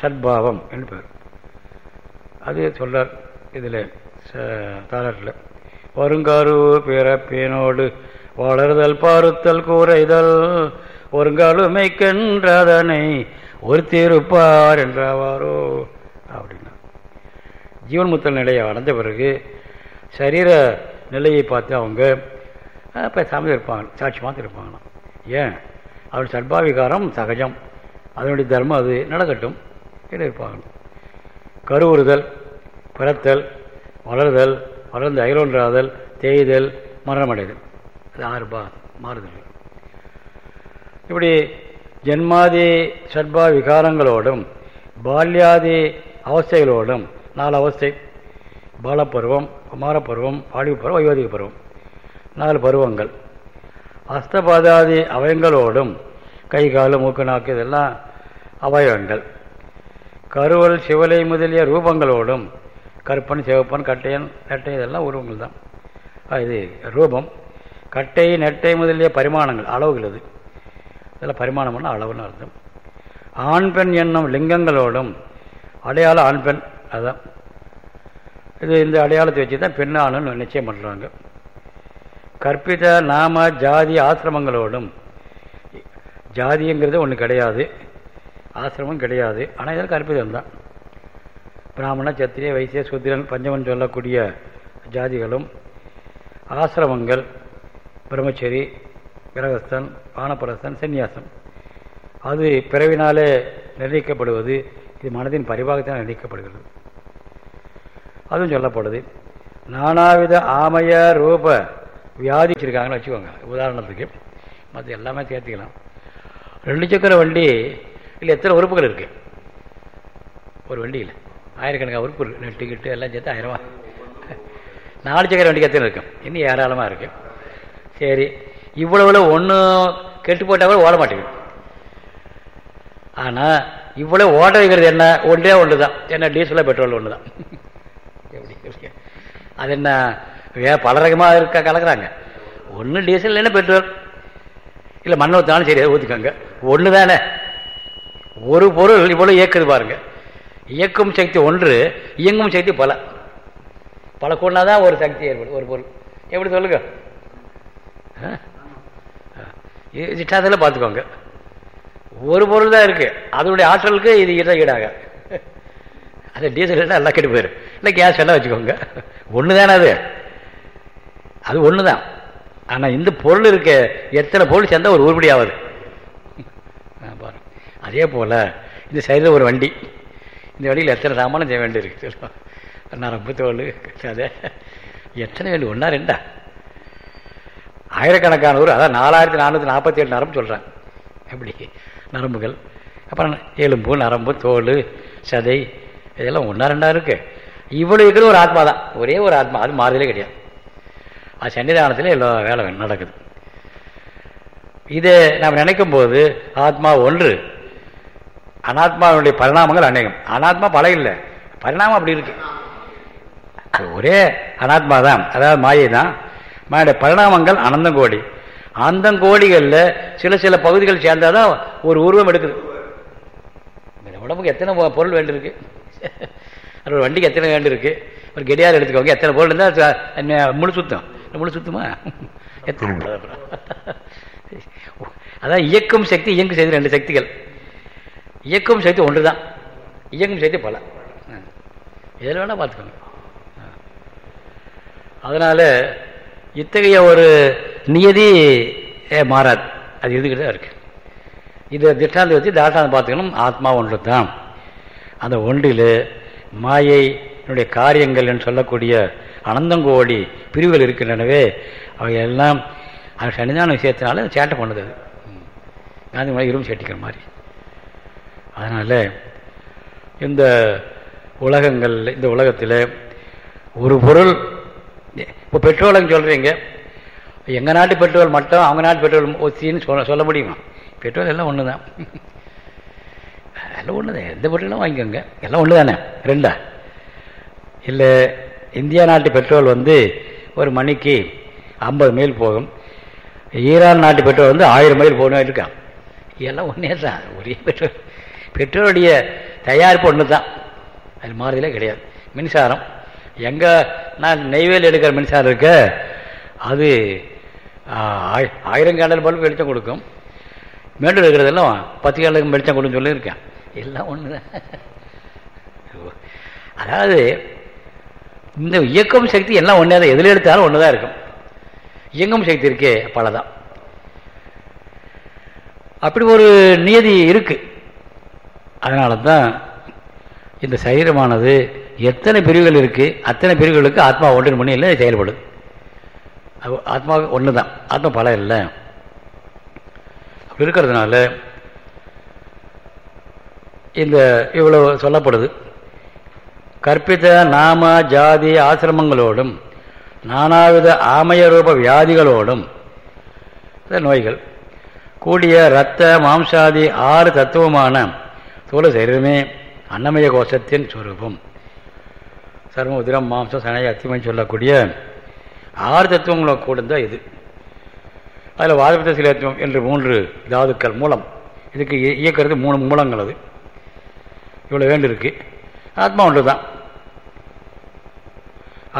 சட்பாவம் என்று பேர். அது சொல்றார் இதில் தாராட்டில் வருங்காரு பிறப்பினோடு வளர்தல் பாருத்தல் கூரைதல் ஒருங்காலுமைக்கென்றதனை ஒரு தீருப்பார் என்றாவாரோ? அப்படின்னா. ஜீவன் முத்தல் நிலையை அடைந்த பிறகு சரீர நிலையை பார்த்து அவங்க பேசாமல் இருப்பாங்க சாட்சி மாத்திரம் இருப்பாங்களாம். ஏன்? அவருடைய சர்பாவிகாரம் சகஜம். அதனுடைய தர்மம் அது நடக்கட்டும். என்று இருப்பாங்க. கருவுறுதல் பிறத்தல் வளர்தல் வளர்ந்து அயலொன்றாதல் தேய்தல் மரணமடைதல். அது ஆறு பா மாறுதல் இப்படி ஜென்மாதி சர்பா விகாரங்களோடும் பால்யாதி அவஸ்தைகளோடும் நாலு அவஸ்தை. பாலப்பருவம் குமாரப்பருவம் பாலிவு பருவம் வைவாதிக பருவம். நாலு பருவங்கள். அஸ்தபாதாதி அவயங்களோடும் கை கால் மூக்கு நாக்கு இதெல்லாம் அவயவங்கள். கருவல் சிவலை முதலிய ரூபங்களோடும் கருப்பன் சிவப்பன் கட்டையன் நெட்டை இதெல்லாம் உருவங்கள் தான் இது ரூபம். கட்டை நெட்டை முதலிய பரிமாணங்கள் அளவுகள் இது இதெல்லாம் பரிமாணம்னா அளவுன்னு அர்த்தம். ஆண் பெண் என்னும் லிங்கங்களோடும் அடையாள ஆண் பெண் அதுதான் இது இந்த அடையாளத்தை வச்சு தான் பெண் ஆணுன்னு நிச்சயம் பண்ணுறாங்க கற்பித நாம ஜாதி ஆசிரமங்களோடும் ஜாதிங்கிறது ஒன்று கிடையாது. ஆசிரமம் கிடையாது. ஆனால் இதெல்லாம் கற்பிதம் தான். பிராமண சத்திரிய வைசிய சுத்திரன் பஞ்சமன் சொல்லக்கூடிய ஜாதிகளும் ஆசிரமங்கள் பிரம்மச்சரி கிரகஸ்தன் வானப்பிரஸ்தன் சன்னியாசம் அது பிறவினாலே நிர்ணயிக்கப்படுவது இது மனதின் பரிபாகத்தினால் நிர்ணயிக்கப்படுகிறது. அதுவும் சொல்லப்படுது. நானாவித ஆமய ரூப வியாதி வச்சுருக்காங்கன்னு வச்சுக்கோங்க. உதாரணத்துக்கு மற்ற எல்லாமே சேர்த்துக்கலாம். ரெண்டு சக்கர வண்டி இல்லை எத்தனை உறுப்புகள் இருக்குது ஒரு வண்டியில் ஆயிரக்கணக்கான உறுப்பு இருக்குது நெட்டு கிட்டு எல்லாம் சேர்த்து ஆயிரமா நாலு சக்கர வண்டிக்கு எத்தனை இருக்கும் இன்னும் ஏராளமாக இருக்கு. சரி. இவ்வளவுல ஒன்று கெட்டு போட்டால் கூட ஓட மாட்டேங்குது. ஆனால் இவ்வளோ ஓட வைக்கிறது என்ன? ஒன்றே ஒன்று தான் என்ன டீசலாக பெட்ரோல் ஒன்று தான் எப்படி? அது என்ன? வே பல ரகமாக இருக்க கலக்குறாங்க. ஒன்று டீசல் இல்லைன்னா பெட்ரோல். இல்லை மண்ணை ஊற்றினாலும் சரி ஊற்றிக்கோங்க ஒன்று தானே ஒரு பொருள் இவ்வளோ இயக்குது பாருங்க. இயக்கும் சக்தி ஒன்று இயங்கும் சக்தி பல. பல கொண்டா தான் ஒரு சக்தி ஏற்படும் ஒரு பொருள். எப்படி சொல்லுங்க? இஷ்டாத்தில் பார்த்துக்கோங்க. ஒரு பொருள் தான் இருக்குது அதனுடைய ஆற்றலுக்கு இது இட ஈடாக. அது டீசல் எல்லாம் கெட்டு போயிடும் இல்லை கேஸ் எல்லாம் வச்சுக்கோங்க. ஒன்று தானே அது? அது ஒன்று தான் ஆனால் இந்த பொருள் இருக்க எத்தனை பொருள் சேர்ந்தால் ஒரு உருப்படி ஆகுது பாருங்க. அதே போல் இந்த சைடில் ஒரு வண்டி. இந்த வண்டியில் எத்தனை சாமானும் செய்ய வேண்டியிருக்கு நரம்பு தோல் எத்தனை வேண்டி? ஒன்றா ரெண்டா? ஆயிரக்கணக்கானவர் அதான் நாலாயிரத்தி நானூற்றி நாற்பத்தி ஏழு நரம்பு சொல்கிறேன் எப்படி? நரம்புகள். அப்புறம் எலும்பு நரம்பு தோல் சதை இதெல்லாம் ஒன்றா ரெண்டா இருக்கு. இவ்வளோ இருக்கிற ஒரு ஆத்மா தான். ஒரே ஒரு ஆத்மா அது மாறுதலே கிடையாது. அது சன்னிதானத்தில் எல்லா வேலை நடக்குது. இதை நாம் நினைக்கும் போது ஆத்மா ஒன்று. அனாத்மாவுடைய பரிணாமங்கள் அநேகம். அனாத்மா பல இல்லை. பரிணாமம் அப்படி இருக்கு. அது ஒரே அனாத்மா தான். அதாவது மாயை தான் மாயுடைய பரிணாமங்கள் அனந்தங்கோடி. அந்தங்கோடிகளில் சில சில பகுதிகள் சேர்ந்தாதான் ஒரு உருவம் எடுக்குது. உடம்புக்கு எத்தனை பொருள் வேண்டியிருக்கு? ஒரு வண்டிக்கு எத்தனை வேண்டியிருக்கு? ஒரு கெடியார் எடுத்துக்கோங்க. எத்தனை பொருள் இருந்தால் முழு சுத்தம். முழு சுத்தமா? எத்தனை அதான் இயக்கும் சக்தி இயங்கு செய்தி ரெண்டு சக்திகள். இயக்கும் சக்தி ஒன்று தான் இயங்கும் சக்தி பல. இதில் வேணால் பார்த்துக்கோங்க. அதனால் இத்தகைய ஒரு நியதி மாறாது. அது இருந்துக்கிட்டு தான் இருக்கு? இதை திட்டாந்தி வச்சு தாட்டாந்து பார்த்துக்கணும் ஆத்மா ஒன்று தான் அந்த ஒன்றில் மாயைனுடைய காரியங்கள் என்று சொல்லக்கூடிய அனந்தங்கோடி பிரிவுகள் இருக்கின்றனவே அவை எல்லாம் அது சன்னிதான விஷயத்தினால சேட்டை பண்ணுது காந்தி மாதிரி இரும்பு சேட்டிக்கிற மாதிரி. அதனால் இந்த உலகங்கள் இந்த உலகத்தில் ஒரு பொருள் இப்போ பெட்ரோலுங்க சொல்கிறீங்க எங்கள் நாட்டு பெட்ரோல் மட்டும் அவங்க நாட்டு பெட்ரோல் ஒத்தின்னு சொல்ல சொல்ல முடியுமா? பெட்ரோல் எல்லாம் ஒன்று தான் எல்லாம் ஒன்று தான் எந்த பெட்ரோலும் வாங்கிக்கோங்க. எல்லாம் ஒன்று தானே ரெண்டா? இல்லை இந்தியா நாட்டு பெட்ரோல் வந்து ஒரு மணிக்கு ஐம்பது மைல் போகும். ஈரான் நாட்டு பெட்ரோல் வந்து ஆயிரம் மைல் போகணும் இருக்கான் எல்லாம் ஒன்றே தான் ஒரே பெட்ரோல். பெட்ரோலுடைய தயாரிப்பு ஒன்று தான் அது மாறுதலே கிடையாது. மின்சாரம். எங்கே நான் நெய்வேலி எடுக்கிற மின்சாரம் இருக்க. அது ஆயிரம் கேண்டல் பல்பு வெளிச்சம் கொடுக்கும். மேட்டூர் இருக்கிறதெல்லாம் பத்து கேண்டலுக்கு வெளிச்சம் கொடுன்னு சொல்லியிருக்கேன். எல்லாம் ஒன்று தான் அதாவது இந்த இயக்கம் சக்தி எல்லாம் ஒன்றே தான். எதில் எடுத்தாலும் ஒன்று தான் இருக்கும். இயங்கும் சக்தி இருக்கே பலதான். அப்படி ஒரு நியதி இருக்குது அதனால தான் இந்த சரீரமானது எத்தனை பிரிவுகள் இருக்குது அத்தனை பிரிவுகளுக்கு ஆத்மா ஒன்றின் முன்னில் செயல்படுது. ஆத்மா ஒன்று தான் ஆத்மா பல இல்லை. அப்படி இருக்கிறதுனால இந்த இவ்வளவு சொல்லப்படுது. கற்பித்த நாம ஜாதி ஆசிரமங்களோடும் நானாவித ஆமய ரூப வியாதிகளோடும் நோய்கள் கூடிய இரத்த மாம்சாதி ஆறு தத்துவமான தோல சரீரமே அன்னமய கோஷத்தின் சுரூபம். சர்ம உதிரம் மாம்சம் சனய அத்திமன்னு சொல்லக்கூடிய ஆறு தத்துவங்களை கூடந்தா இது. அதில் வாதபத்த சிலேத்துவம் என்று மூன்று தாதுக்கள் மூலம் இதுக்கு இயக்கிறது மூணு மூலங்கள் அது. இவ்வளோ வேண்டியிருக்கு ஆத்மா ஒன்று தான்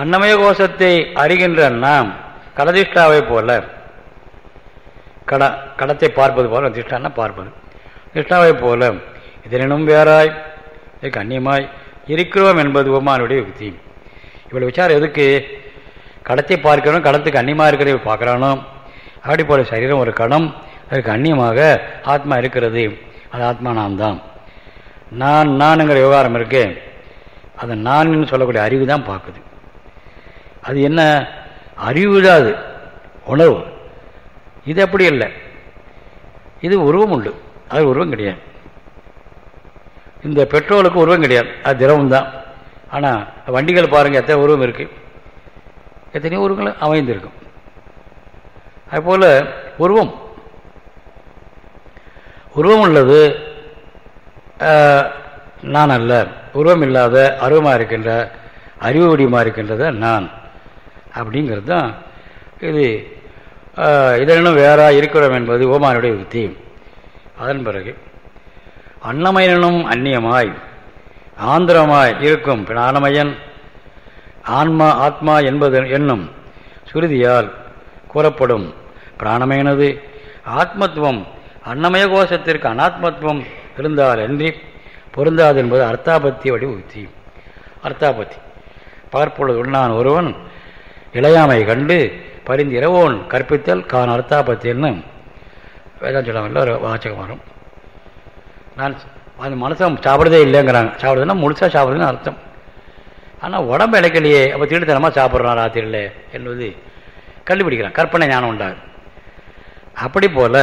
அன்னமய கோஷத்தை அறிகின்ற நாம் கலதிஷ்டாவை போல கட கடத்தை பார்ப்பது போல திஷ்டான்னா பார்ப்பது. திஷ்டாவை போல இதனினும் வேறாய் இது கண்ணியமாய் இருக்கிறோம் என்பது உமானுடைய யுக்தி இவ்வளோ விசாரம் எதுக்கு? கடத்தை பார்க்கிறோம் கடத்துக்கு அந்நியமாக இருக்கிறத பார்க்குறானோ? அப்படி போல சரீரம் ஒரு கணம் அதுக்கு அந்நியமாக ஆத்மா இருக்கிறது. அது ஆத்மா நான் தான் நான் நானுங்கிற விவகாரம் இருக்கு. அதை நான் சொல்லக்கூடிய அறிவு தான் பார்க்குது. அது என்ன? அறிவு தான் அது. உணர்வு. இது அப்படி இல்லை. இது உருவம் உண்டு. அது உருவம் கிடையாது. இந்த பெட்ரோலுக்கு உருவம் கிடையாது. அது திரவம் தான் ஆனால் வண்டிகள் பாருங்கள் எத்தனை உருவம் இருக்குது எத்தனையோ உருவங்கள் அமைந்திருக்கும். அதுபோல் உருவம். உருவம் உள்ளது நான் அல்ல. உருவம் இல்லாத அருவமாக இருக்கின்ற அறிவு வடிவமாக இருக்கின்றத நான். அப்படிங்கிறது தான் இது இதனும் வேறாக இருக்கிறோம் என்பது ஓமானுடைய யுக்தி அதன் பிறகு அன்னமயனும் அந்நியமாய் ஆந்திரமாய் இருக்கும் பிராணமயன் ஆன்மா ஆத்மா என்பது என்னும் சுருதியால் கூறப்படும் பிராணமயனது. ஆத்மத்துவம் அன்னமய கோஷத்திற்கு அனாத்மத்துவம் இருந்தால் அன்றி பொருந்தாது என்பது அர்த்தாபத்தி வடிவுத்தி அர்த்தாபத்தி. பார்ப்பொழுது உண்ணான் ஒருவன் இளையாமை கண்டு பரிந்து இரவோன் கற்பித்தல் கான் அர்த்தாபத்தின்னு வேதாந்த சொல்லாமல் ஒரு வாச்சகம் வரும். நான் அந்த மனசை சாப்பிட்றதே இல்லைங்கிறாங்க. சாப்பிட்றதுன்னா முழுசாக சாப்பிட்றதுன்னு அர்த்தம். ஆனால் உடம்பு இழைக்கலையே அப்போ திருட்டுத்தனமாக சாப்பிட்றான் ராத்திரியில் என்பது கண்டுபிடிக்கிறான் கற்பனை ஞானம் உண்டாது. அப்படி போல்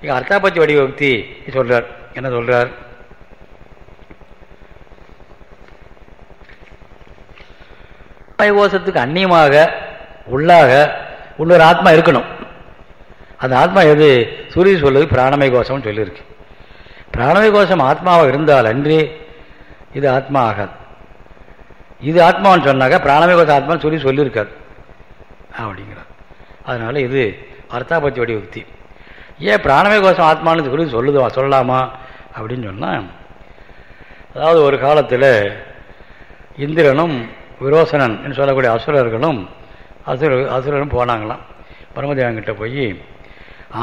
இங்கே அர்த்தாபத்தி வடிவக்தி சொல்கிறார் என்ன சொல்கிறார் கோஷத்துக்கு அந்நியமாக உள்ளாக இன்னொரு ஆத்மா இருக்கணும். அந்த ஆத்மா எது? சூரிய சொல்லுது பிராணமய கோஷம்னு சொல்லியிருக்கு. பிராணமய கோஷம் ஆத்மாவாக இருந்தால் அன்றி இது ஆத்மா ஆகாது இது ஆத்மான்னு சொன்னாக்க பிராணமய கோஷம் ஆத்மான்னு சொல்லி சொல்லியிருக்காது அப்படிங்கிறார். அதனால் இது அர்த்தாபத்தி வடிவக்தி ஏன் பிராணமய கோஷம் ஆத்மானு சொல்லி சொல்லுதா சொல்லலாமா? அப்படின்னு சொன்னால் அதாவது ஒரு காலத்தில் இந்திரனும் விரோசனன் என்று சொல்லக்கூடிய அசுரர்களும் அசுர அசுரனும் போனாங்களாம். பிரம்மதேவங்கிட்ட போய்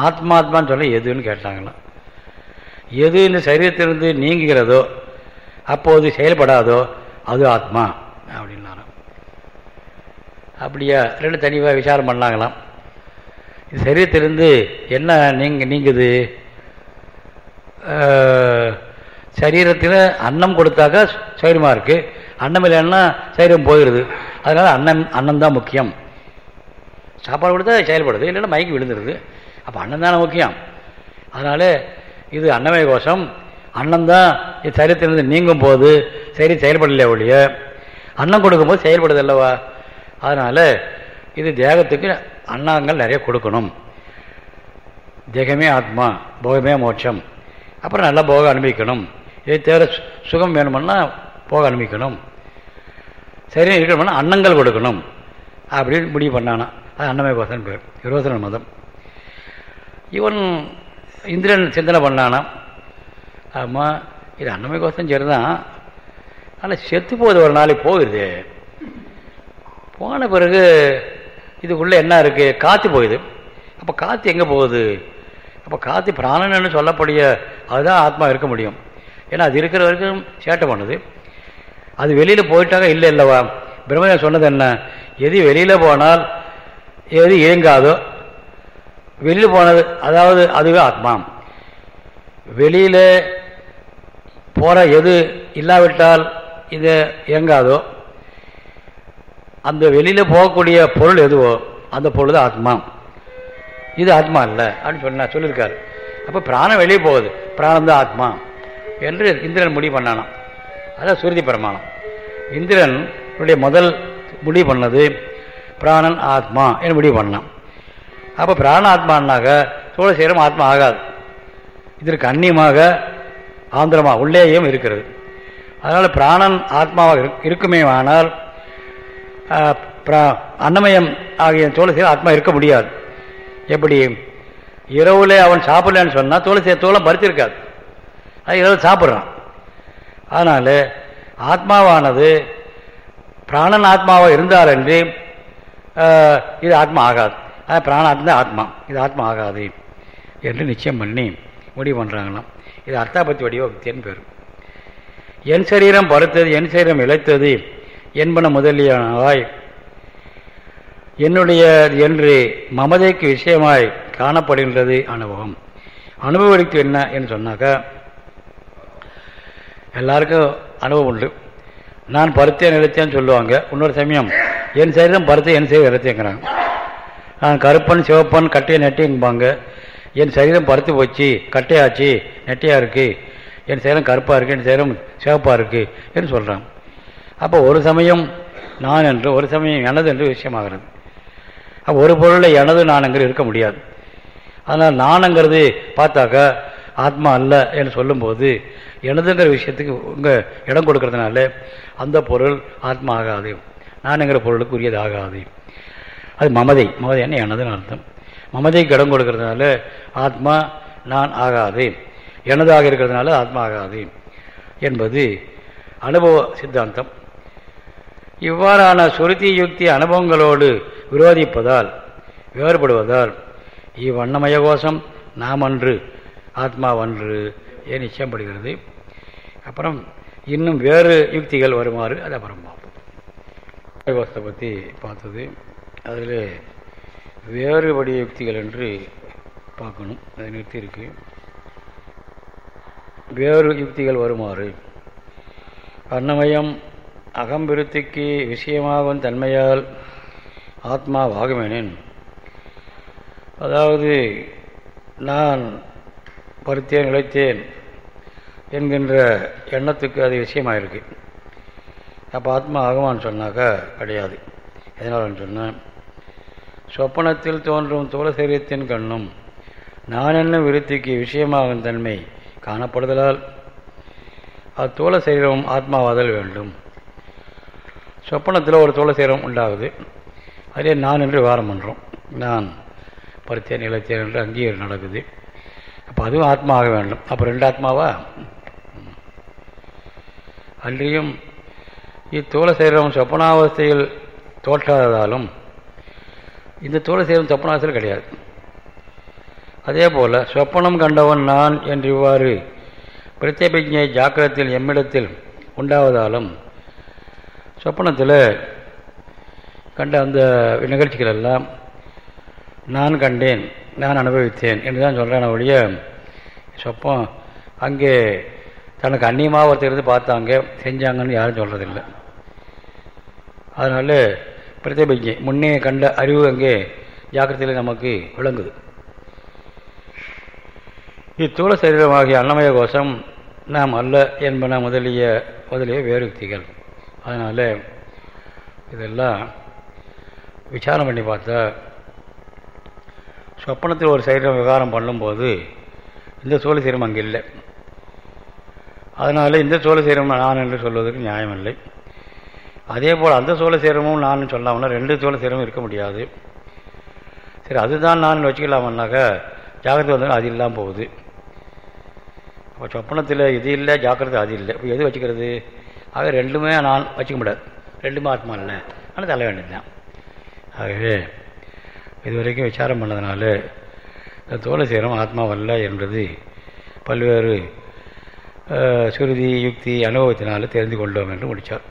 ஆத்மாத்மான்னு சொல்ல எதுன்னு கேட்டாங்களாம். எது இந்த சரீரத்திலிருந்து நீங்குகிறதோ அப்போது செயல்படாதோ அது ஆத்மா அப்படின்னாராம் அப்படியா ரெண்டு தனிவாக விசாரம் பண்ணாங்களாம். இது சரீரத்திலிருந்து என்ன நீங்க நீங்குது? சரீரத்தில் அன்னம் கொடுத்தாக்கா சைரமாக இருக்குது அன்னம் இல்லைன்னா சைரம் போயிடுது. அதனால் அன்னம் அன்னம் தான் முக்கியம். சாப்பாடு கொடுத்தா செயல்படுது இல்லைன்னா மயக்கி விழுந்துருது. அப்போ அன்னம் தானே முக்கியம். அதனால் இது அன்னமய கோஷம் அன்னம்தான் இது சரீரத்திலிருந்து நீங்கும் போது சரி செயல்படலையே ஒழிய அன்னம் கொடுக்கும்போது செயல்படுது அல்லவா? அதனால் இது தேகத்துக்கு அன்னங்கள் நிறைய கொடுக்கணும். தேகமே ஆத்மா போகமே மோட்சம். அப்புறம் நல்லா போக அனுபவிக்கணும். இதை தேவை சுகம் வேணுமுன்னா போக அனுபவிக்கணும். சரி இருக்கணும்னா அன்னங்கள் கொடுக்கணும். அப்படின்னு முடிவு பண்ணானா. அது அன்னமய கோசன் பேர் விரோசன மதம். இவன் இந்திரன் சிந்தனை பண்ணானா? ஆமாம் இது அன்னமய கோசம் சரி தான் ஆனால் செத்து போகுது ஒரு நாளைக்கு போகுது. போன பிறகு இதுக்குள்ளே என்ன இருக்குது காற்று போகுது. அப்போ காற்று எங்கே போகுது? அப்போ காற்று பிராணன்னு சொல்லக்கூடிய அதுதான் ஆத்மா இருக்க முடியும். ஏன்னா அது இருக்கிற வரைக்கும் சேட்டை பண்ணுது. அது வெளியில் போயிட்டாங்க இல்லை இல்லைவா? பிரம்மதேவன் சொன்னது என்ன? எது வெளியில் போனால் எது இயங்காதோ வெளியில் போனது அதாவது அதுவே ஆத்மா வெளியில் போகிற எது இல்லாவிட்டால் இது இயங்காதோ அந்த வெளியில் போகக்கூடிய பொருள் எதுவோ அந்த பொருள் தான் ஆத்மா இது ஆத்மா இல்லை அப்படின்னு சொன்ன சொல்லியிருக்காரு. அப்போ பிராணம் வெளியே போகுது. பிராணம் தான் ஆத்மா. என்று இந்திரன் முடிவு பண்ணானாம். அதான் சுருதி பிரமாணம். இந்திரனுடைய முதல் முடிவு பண்ணது பிராணன் ஆத்மா என்று முடிவு பண்ணான். அப்போ பிராண ஆத்மானாக சோழ சேரம் ஆத்மா ஆகாது. இதற்கு அந்நியமாக ஆந்திரமாக உள்ளேயும் இருக்கிறது. அதனால் பிராணன் ஆத்மாவாக இருக்குமே ஆனால் அன்னமயம் ஆகிய தோளசீரம் ஆத்மா இருக்க முடியாது. எப்படி? இரவுல அவன் சாப்பிடலன்னு சொன்னால் தோளசீர தோளம் பறித்திருக்காது அது இரவு சாப்பிட்றான். அதனால் ஆத்மாவானது பிராணன் ஆத்மாவாக இருந்தார் என்று இது ஆத்மா ஆகாது. அது பிராண ஆத்மா ஆத்மா. இது ஆத்மா ஆகாது என்று நிச்சயம் பண்ணி முடிவு பண்ணுறாங்களாம் இது அர்த்தாபத்தி வடிவ பேர். என் சரீரம் பருத்தது என் சரீரம் இழைத்தது என்பன முதலியானவாய் என்னுடைய என்று மமதைக்கு விஷயமாய் காணப்படுகின்றது அனுபவம். அனுபவத்துக்கு என்ன என்று சொன்னாக்கா எல்லாருக்கும் அனுபவம் உண்டு. நான் பருத்தேன் இழைத்தேன்னு சொல்லுவாங்க. இன்னொரு சமயம் என் சரீரம் பருத்தேன் என் சரீரம் இழைத்தேங்கிறாங்க. நான் கருப்பன் சிவப்பன் கட்டையை நெட்டிங்குப்பாங்க என் சரீரம் பருத்து போச்சு கட்டையாச்சு நெட்டையாக இருக்குது என் சரீரம் கருப்பாக இருக்குது என் சரீரம் சிவப்பாக இருக்குது என்று சொல்கிறான் அப்போ ஒரு சமயம் நான் என்று ஒரு சமயம் எனது என்று விஷயமாகிறது. அப்போ ஒரு பொருளில் எனது நானுங்கிறது இருக்க முடியாது. அதனால் நானுங்கிறது பார்த்தாக்கா ஆத்மா அல்ல என்று சொல்லும்போது எனதுங்கிற விஷயத்துக்கு உங்கள் இடம் கொடுக்கறதுனால அந்த பொருள் ஆத்மா ஆகாது. நானுங்கிற பொருளுக்கு உரியது ஆகாது. அது மமதை. மமதை என்ன? எனதுன்னு அர்த்தம். மமதைக்கு இடம் கொடுக்கறதுனால ஆத்மா நான் ஆகாது எனதாக இருக்கிறதுனால ஆத்மா ஆகாது என்பது அனுபவ சித்தாந்தம். இவ்வாறான சுருதி யுக்தி அனுபவங்களோடு விரோதிப்பதால் வேறுபடுவதால் இவ்வண்ணமய கோஷம் நாம் அன்று ஆத்மாவன்று ஏன் நிச்சயப்படுகிறது? அப்புறம் இன்னும் வேறு யுக்திகள் வருமாறு அதை அப்புறம் பார்ப்போம். கோஷத்தை பற்றி பார்த்தது அதில் வேறுபடி யுக்திகள் என்று பார்க்கணும். அதை நிறுத்தியிருக்கு வேறு யுக்திகள் வருமாறு. அன்னமயம் அகம்பிருத்திக்கு விஷயமாகும் தன்மையால் ஆத்மாவாகுமெனின். அதாவது நான் பருத்தேன் இழைத்தேன் என்கின்ற எண்ணத்துக்கு அது விஷயமாயிருக்கு. அப்போ ஆத்மா ஆகுமான்னு சொன்னாக்கா கிடையாது. எதனால்னு சொன்னால் சொப்பனத்தில் தோன்றும் தோல சரீரத்தின் கண்ணும் நான் என்ன விருத்திக்கு விஷயமாகும் தன்மை காணப்படுதலால்? அத்தோல சரீரம் ஆத்மாவாதல் வேண்டும். சொப்பனத்தில் ஒரு தோல சரீரம் உண்டாகுது. அதே நான் என்று விவகாரம் பண்ணுறோம் நான் பருத்தேன் இலத்தேன் என்று அங்கேயே நடக்குது. அப்போ அதுவும் ஆத்மா ஆக வேண்டும். அப்போ ரெண்டு ஆத்மாவா? அன்றியும் இத்தோல சரீரம் சொப்பனாவஸ்தையில் தோற்றாததாலும் இந்த தோல சரீரம் தப்பனாசல் கிடையாது. அதே போல் சொப்பனம் கண்டவன் நான் என்று இவ்வாறு பிரத்யபிஜை ஜாக்கிரத்தில் எம்மிடத்தில் உண்டாவதாலும் சொப்பனத்தில் கண்ட அந்த நிகழ்ச்சிகள் எல்லாம் நான் கண்டேன் நான் அனுபவித்தேன் என்று தான் சொல்கிறேன் ஒழிய சொப்பம் அங்கே தனக்கு அந்நியமாக ஒருத்தர் இருந்து பார்த்தாங்க செஞ்சாங்கன்னு யாரும் சொல்கிறதில்லை அதனால் பிரதிபிஜை முன்னே கண்ட அறிவு அங்கே ஜாக்கிரதையில் நமக்கு விளங்குது. இத்தூள சரீரமாகிய அன்னமய கோஷம் நாம் அல்ல என்பன முதலிய முதலிய வேறுக்திகள் அதனால் இதெல்லாம் விசாரம் பண்ணி பார்த்தா சொப்பனத்தில் ஒரு சரீரம் விவகாரம் பண்ணும்போது இந்த சோழ சீரம் அங்கே இல்லை. அதனால் இந்த சோழ சீரம் நான் என்று சொல்வதற்கு நியாயமில்லை. அதே போல் அந்த சோழ சேரமும் நான் சொல்லாமல்னா ரெண்டு சோழ சேரமும் இருக்க முடியாது. சரி அதுதான் நான் வச்சுக்கலாமன்னாக்கா ஜாக்கிரதை வந்தாலும் அது இல்லாமல் போகுது. அப்போ சொப்பனத்தில் இது இல்லை ஜாக்கிரதை அது இல்லை. இப்போ எது வச்சுக்கிறது? ஆக ரெண்டுமே நான் வச்சுக்க முடியாது. ரெண்டுமே ஆத்மா இல்லை. ஆனால் தள்ள வேண்டியது தான் ஆகவே இது வரைக்கும் விசாரம் பண்ணதுனால இந்த தோலை சேரம் ஆத்மாவல்ல என்பது பல்வேறு சுருதி யுக்தி அனுபவத்தினால் தெரிந்து கொண்டோம் என்று முடித்தார்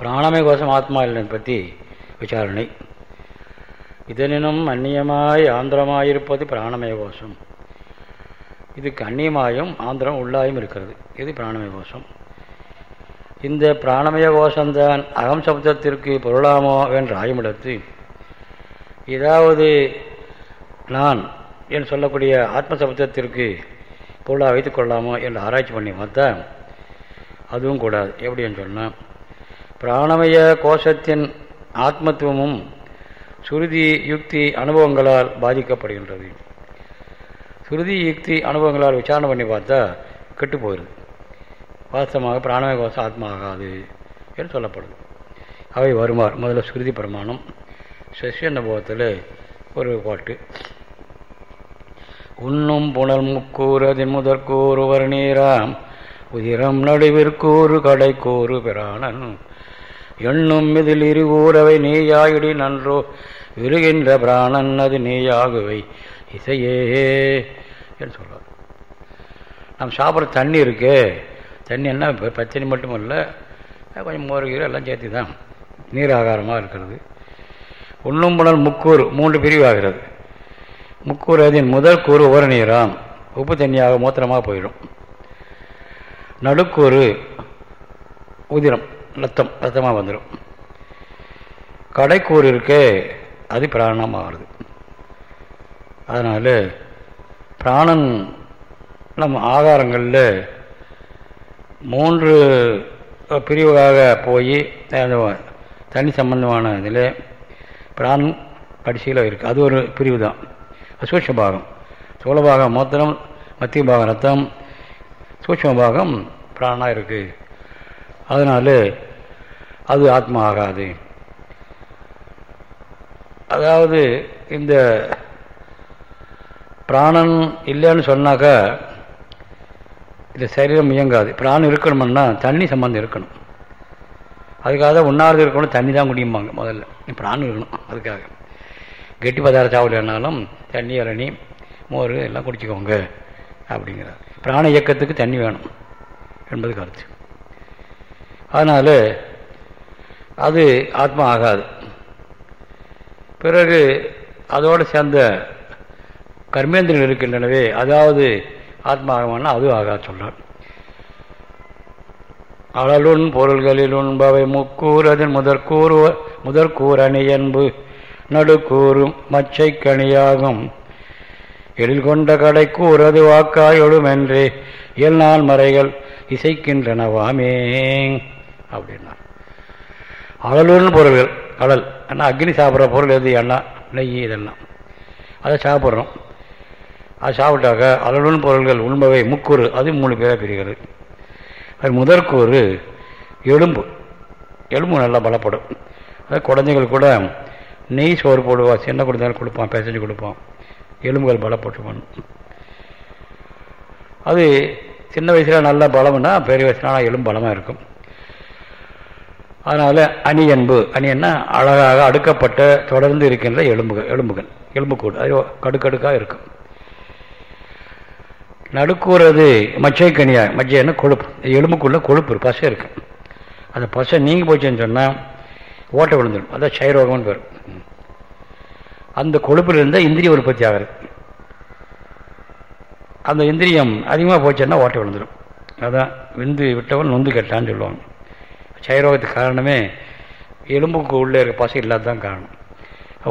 பிராணமய கோஷம் ஆத்மா இல்லைன்னு பற்றி விசாரணை. இதனினும் அந்நியமாய் ஆந்திரமாயிருப்பது பிராணமய கோஷம். இதுக்கு அந்நியமாயும் ஆந்திரம் உள்ளாயும் இருக்கிறது. இது பிராணமய கோஷம். இந்த பிராணமய கோஷம்தான் அகம் சப்தத்திற்கு பொருளாமோ என்று ஆயுமிடத்து ஏதாவது நான் என்று சொல்லக்கூடிய ஆத்ம சப்தத்திற்கு பொருளாக வைத்துக் கொள்ளாமோ என்று ஆராய்ச்சி பண்ணி பார்த்தா அதுவும் கூடாது. எப்படின்னு சொன்னால் பிராணமய கோஷத்தின் ஆத்மத்துவமும் சுருதி யுக்தி அனுபவங்களால் பாதிக்கப்படுகின்றது. சுருதி யுக்தி அனுபவங்களால் விசாரணை பண்ணி பார்த்தா கெட்டு போயிடுது வாஸ்தவமாக பிராணமய கோஷம் ஆத்மா ஆகாது என்று சொல்லப்படுது. அவை வருமாறு முதல்ல சுருதி பிரமாணம். சசிய அனுபவத்தில் ஒரு பாட்டு. உண்ணும் புனல் முக்கூறதின் முதற்கூறு வர்ணீராம் உதிரம் நடுவிற்கூறு கடைக்கூறு பிராணன். எண்ணும் இதில் இருகூறவை நீயாயிடி நன்றோ. விருகின்ற பிராணன் அது நீயாகுவை. இசையே என்று சொல்றார். நம்ம சாப்பிட்ற தண்ணி இருக்கு. தண்ணி என்ன இப்போ பச்சனி மட்டும் இல்லை கொஞ்சம் மோர்கீரை எல்லாம் சேர்த்து தான். நீர் ஆகாரமாக இருக்கிறது. உண்ணும் புனல் முக்கூறு மூன்று பிரிவாகிறது. முக்கூறு அதின் முதல் கூறு உர நீராம் உப்பு தண்ணியாக மூத்திரமாக போயிடும். நடுக்கொரு உதிரம் ரத்தம் ரத்தமாக வந்துடும் கடைக்கூறு இருக்கே அது பிராணமாக ஆகுது அதனால் பிராணன் நம்ம ஆகாரங்களில் மூன்று பிரிவுகளாக போய் தனி சம்பந்தமான இதில் பிராணம் கடைசியில் இருக்குது அது ஒரு பிரிவு தான் சூட்ச பாகம் சோழபாகம் மோத்திரம் மத்திய பாகம் ரத்தம் சூட்சம பாகம் பிராணாக இருக்குது அதனால் அது ஆத்மா ஆகாது அதாவது இந்த பிராணன் இல்லைன்னு சொன்னாக்கா இந்த சரீரம் இயங்காது. பிராணம் இருக்கணும்னா தண்ணி சம்பந்தம் இருக்கணும். அதுக்காக தான் உண்ணாரது இருக்கணும் தண்ணி தான் குடியும்பாங்க முதல்ல. பிராணம் இருக்கணும் அதுக்காக. கெட்டி பதார்த்த சாப்பிடனாலும் தண்ணி இளநி மோர் எல்லாம் குடிச்சிக்கோங்க அப்படிங்கிறார். பிராண இயக்கத்துக்கு தண்ணி வேணும். என்பது கருத்து. அதனால் அது ஆத்மா ஆகாது. பிறகு அதோடு சேர்ந்த கர்மேந்திரங்கள் இருக்கின்றனவே அதாவது ஆத்மா ஆகமானா அதுவும் ஆகாது சொல்கிறார் அழலுண் பொருள்களில் உண்பவை முக்கூர் அதன் முதற்கூறு முதற்கூர் என்பு நடுக்கூறும் மச்சை கனியாகும். எழில் கொண்ட கடைக்கு கடை வாக்காய் வாக்காயொடும் எல் இயல்நாள் மறைகள் இசைக்கின்றனவாமே. அப்படின்னா அழலுன்னு பொருள்கள் அழல். ஆனால் அக்னி சாப்பிட்ற பொருள் எது? அண்ணா நெய் இதெல்லாம். அதை சாப்பிட்றோம். அது சாப்பிட்டாக்க அழலுன்னு பொருள்கள் உண்பவை முக்கூறு அது மூணு பேராக பிரிகிறது. அது முதற்கூறு எலும்பு. எலும்பு நல்லா பலப்படும். அது குழந்தைகள் கூட நெய் சோறு போடுவா சின்ன குழந்தைகள் கொடுப்பான் பேசஞ்சு கொடுப்பான். எலும்புகள் பலப்பட்டு பண்ணும் அது சின்ன வயசில் நல்ல பலம்னா பெரிய வயசுனால எலும்பு பலமாக இருக்கும். அதனால் அணி அன்பு அணியன்னா அழகாக அடுக்கப்பட்ட தொடர்ந்து இருக்கின்ற எலும்புகள் எலும்புகள் எலும்புக்கூடு. அது கடுக்கடுக்காக இருக்கும். நடுக்கூறது மச்சை கனியாக மச்சைன்னா கொழுப்பு எலும்புக்குள்ளே கொழுப்பு பசை இருக்குது அந்த பசை நீங்கி போச்சுன்னு சொன்னால் ஓட்டை விழுந்துடும். அதான் சைரோகம்னு பேர். அந்த கொழுப்பில் இருந்தால் இந்திரிய உற்பத்தி ஆகிறது. அந்த இந்திரியம் அதிகமாக போச்சுன்னா ஓட்டை விழுந்துடும் அதான் விந்து விட்டவன் நொந்து கெட்டான்னு சொல்லுவாங்க. சைரோகத்துக்கு காரணமே எலும்புக்கு உள்ளே இருக்க பசை இல்லாததான் காரணம்.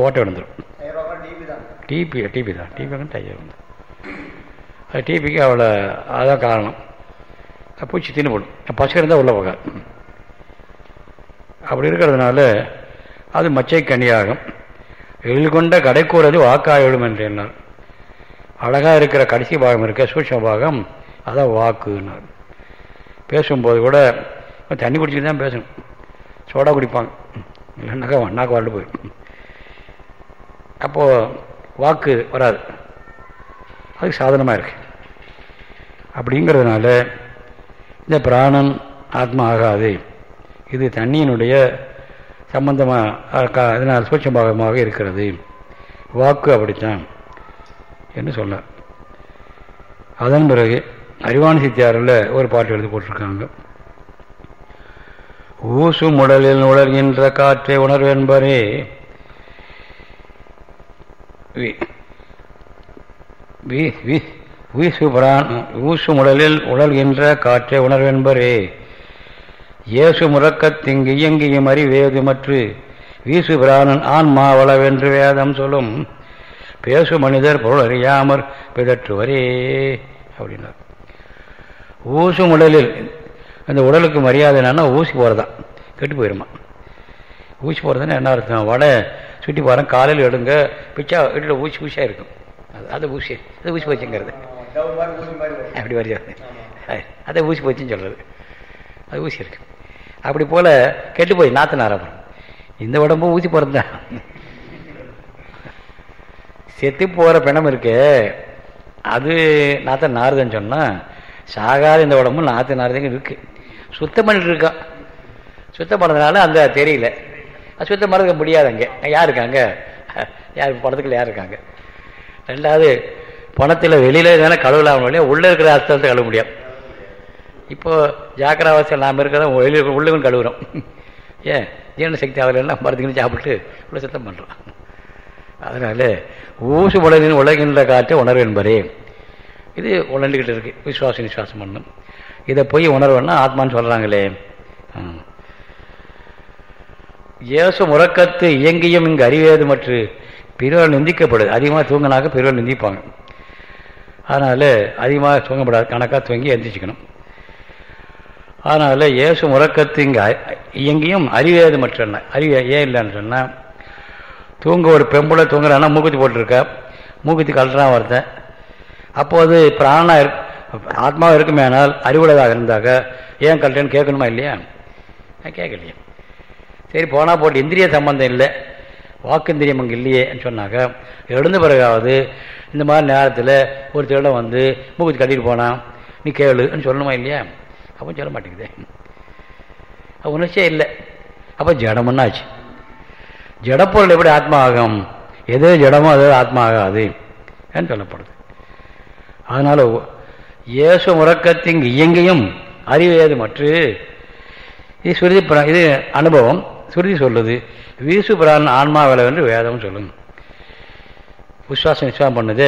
ஓட்டை விழுந்துடும் டிபி டிபி தான். டிபி தையம் அது டிபிக்கு அவ்வளோ அதான் காரணம். பூச்சி தின்னு போடும். பசை இருந்தால் உள்ளே போகாது. அப்படி இருக்கிறதுனால அது மச்சை கனியாகும் எழில் கொண்ட கடைக்கூறது வாக்காயிடும் என்று அழகாக இருக்கிற கடைசி பாகம் இருக்க சூட்ச பாகம் அதான் வாக்குன்னார். பேசும்போது கூட தண்ணி குடிச்சுட்டு தான் பேசணும் சோடா குடிப்பாங்க இல்லைன்னாக்கா நாக்கு வாழ்ந்து போயிடும் அப்போது வாக்கு வராது. அதுக்கு சாதனமாக இருக்கு. அப்படிங்கிறதுனால இந்த பிராணன் ஆத்மா ஆகாது. இது தண்ணியினுடைய சம்பந்தமாக இதனால் சூட்சபாகமாக இருக்கிறது. வாக்கு அப்படித்தான். என்று சொன்னார். அதன் பிறகு அறிவான சித்தியாரில் ஒரு பாட்டு எழுதி போட்டிருக்காங்க. ஊசு முடலில் உணர்கின்ற காற்றை உணர்வென்பரே வீசு பிரான் ஊசு முடலில் உணர்கின்ற காற்றை உணர்வென்பரே இயேசு முறக்கத்திங்கு இயங்கியும் அறிவேது மற்று. வீசு பிராணன் ஆன்மா வளவென்று வேதம் சொல்லும். பேசு மனிதர் பொருள் அறியாமற் பிதற்றுவரே அப்படின்னார். ஊசும் உடலில் அந்த உடலுக்கு மரியாதை என்னன்னா ஊசி போகிறதான் கெட்டு போயிருமா. ஊசி போடுறதுன்னா என்ன அர்த்தம்? வடை சுட்டி போகிறேன் காலையில் எடுங்க பிச்சா இடியில் ஊசி ஊசியாக இருக்கும். அது அது ஊசி அது ஊசி போச்சுங்கிறது. அப்படி வருது அதை ஊசி போச்சுன்னு சொல்கிறது அது ஊசி இருக்கு. அப்படி போல் கெட்டு போய் நாற்று அப்புறம். இந்த உடம்பும் ஊசி பிறந்தான் தான் செத்து போகிற பிணம் இருக்கு. அது நாற்ற நாறுதுன்னு சொன்னால் சாகாத இந்த உடம்பும் நாற்று நாறுதுங்க இருக்கு. சுத்தம் பண்ணிட்டு இருக்கான் சுத்தம் பண்ணதுனால அந்த தெரியல. சுத்தம் பண்ண முடியாது அங்கே. யார் இருக்காங்க? யார் பணத்துக்குள்ள யார் இருக்காங்க? ரெண்டாவது பணத்தில் வெளியில் இருந்தாலும் கழுவலாம் வழியா உள்ளே இருக்கிற அர்த்தத்தை கழுவ முடியாது. இப்போது ஜாக்கிரவாசியில் நாம் இருக்கிறத வெளியில் உள்ளவன் கழுவுறோம். ஏன்? ஜீரண சக்தி ஆகலாம் மருந்துக்கின்னு சாப்பிட்டு உள்ள சுத்தம் பண்ணுறோம் அதனால் ஊசு உலகின் உலகின்ற காற்றை உணர்வு என்பரே. இது உழண்டுக்கிட்டு இருக்குது விசுவாசம் விசுவாசம் பண்ணும். இதை போய் உணர்வுன்னா ஆத்மான்னு சொல்கிறாங்களே இயேசு முறக்கத்து இயங்கியும் இங்கு அறிவேது மற்றும் பிறர் நிந்திக்கப்படுது. அதிகமாக தூங்கினாக்க பிறர் நிந்திப்பாங்க. அதனால் அதிகமாக தூங்கப்படாது கணக்காக தூங்கி எந்திரிச்சிக்கணும். அதனால் இயேசு உறக்கத்து இங்கே எங்கேயும் அறிவேது மற்ற அறிவே ஏன் இல்லைன்னு சொன்னால் தூங்க ஒரு பெம்பளை தூங்குறான்னா மூக்குத்தி போட்டிருக்கா. மூக்குத்தி கலட்டுறான் ஒருத்தன் அப்போது பிராணா இருக்கு ஆத்மாவும் இருக்குமேனால் அறிவுடையதாக இருந்தாக்க ஏன் கலட்டேன்னு கேட்கணுமா இல்லையா? கேட்கலையே. சரி போனால் போட்டு இந்திரிய சம்பந்தம் இல்லை. வாக்குந்திரியம் அங்கே இல்லையேன்னு சொன்னாக்க எழுந்த பிறகாவது இந்த மாதிரி நேரத்தில் ஒரு திருடம் வந்து மூக்குத்தி கட்டிட்டு போனான் நீ கேளுன்னு சொல்லணுமா இல்லையா? அப்போ சொல்ல மாட்டேங்குது. உணர்ச்சியே இல்லை. அப்போ ஜடமுன்னாச்சு ஜடப்பொருள் எப்படி ஆத்மா ஆகும் எது ஜடமோ அது ஆத்மா ஆகாது என்று சொல்லப்படுது. அதனால் இயேசு உறக்கத்தின் இயங்கியும் அறிவேது மற்று? இது சுருதி இது அனுபவம். சுருதி சொல்லுது. வீசு பிரான் ஆன்மா வேலை என்று வேதம் சொல்லுங்க விஸ்வாசம் விஸ்வாசம் பண்ணுது.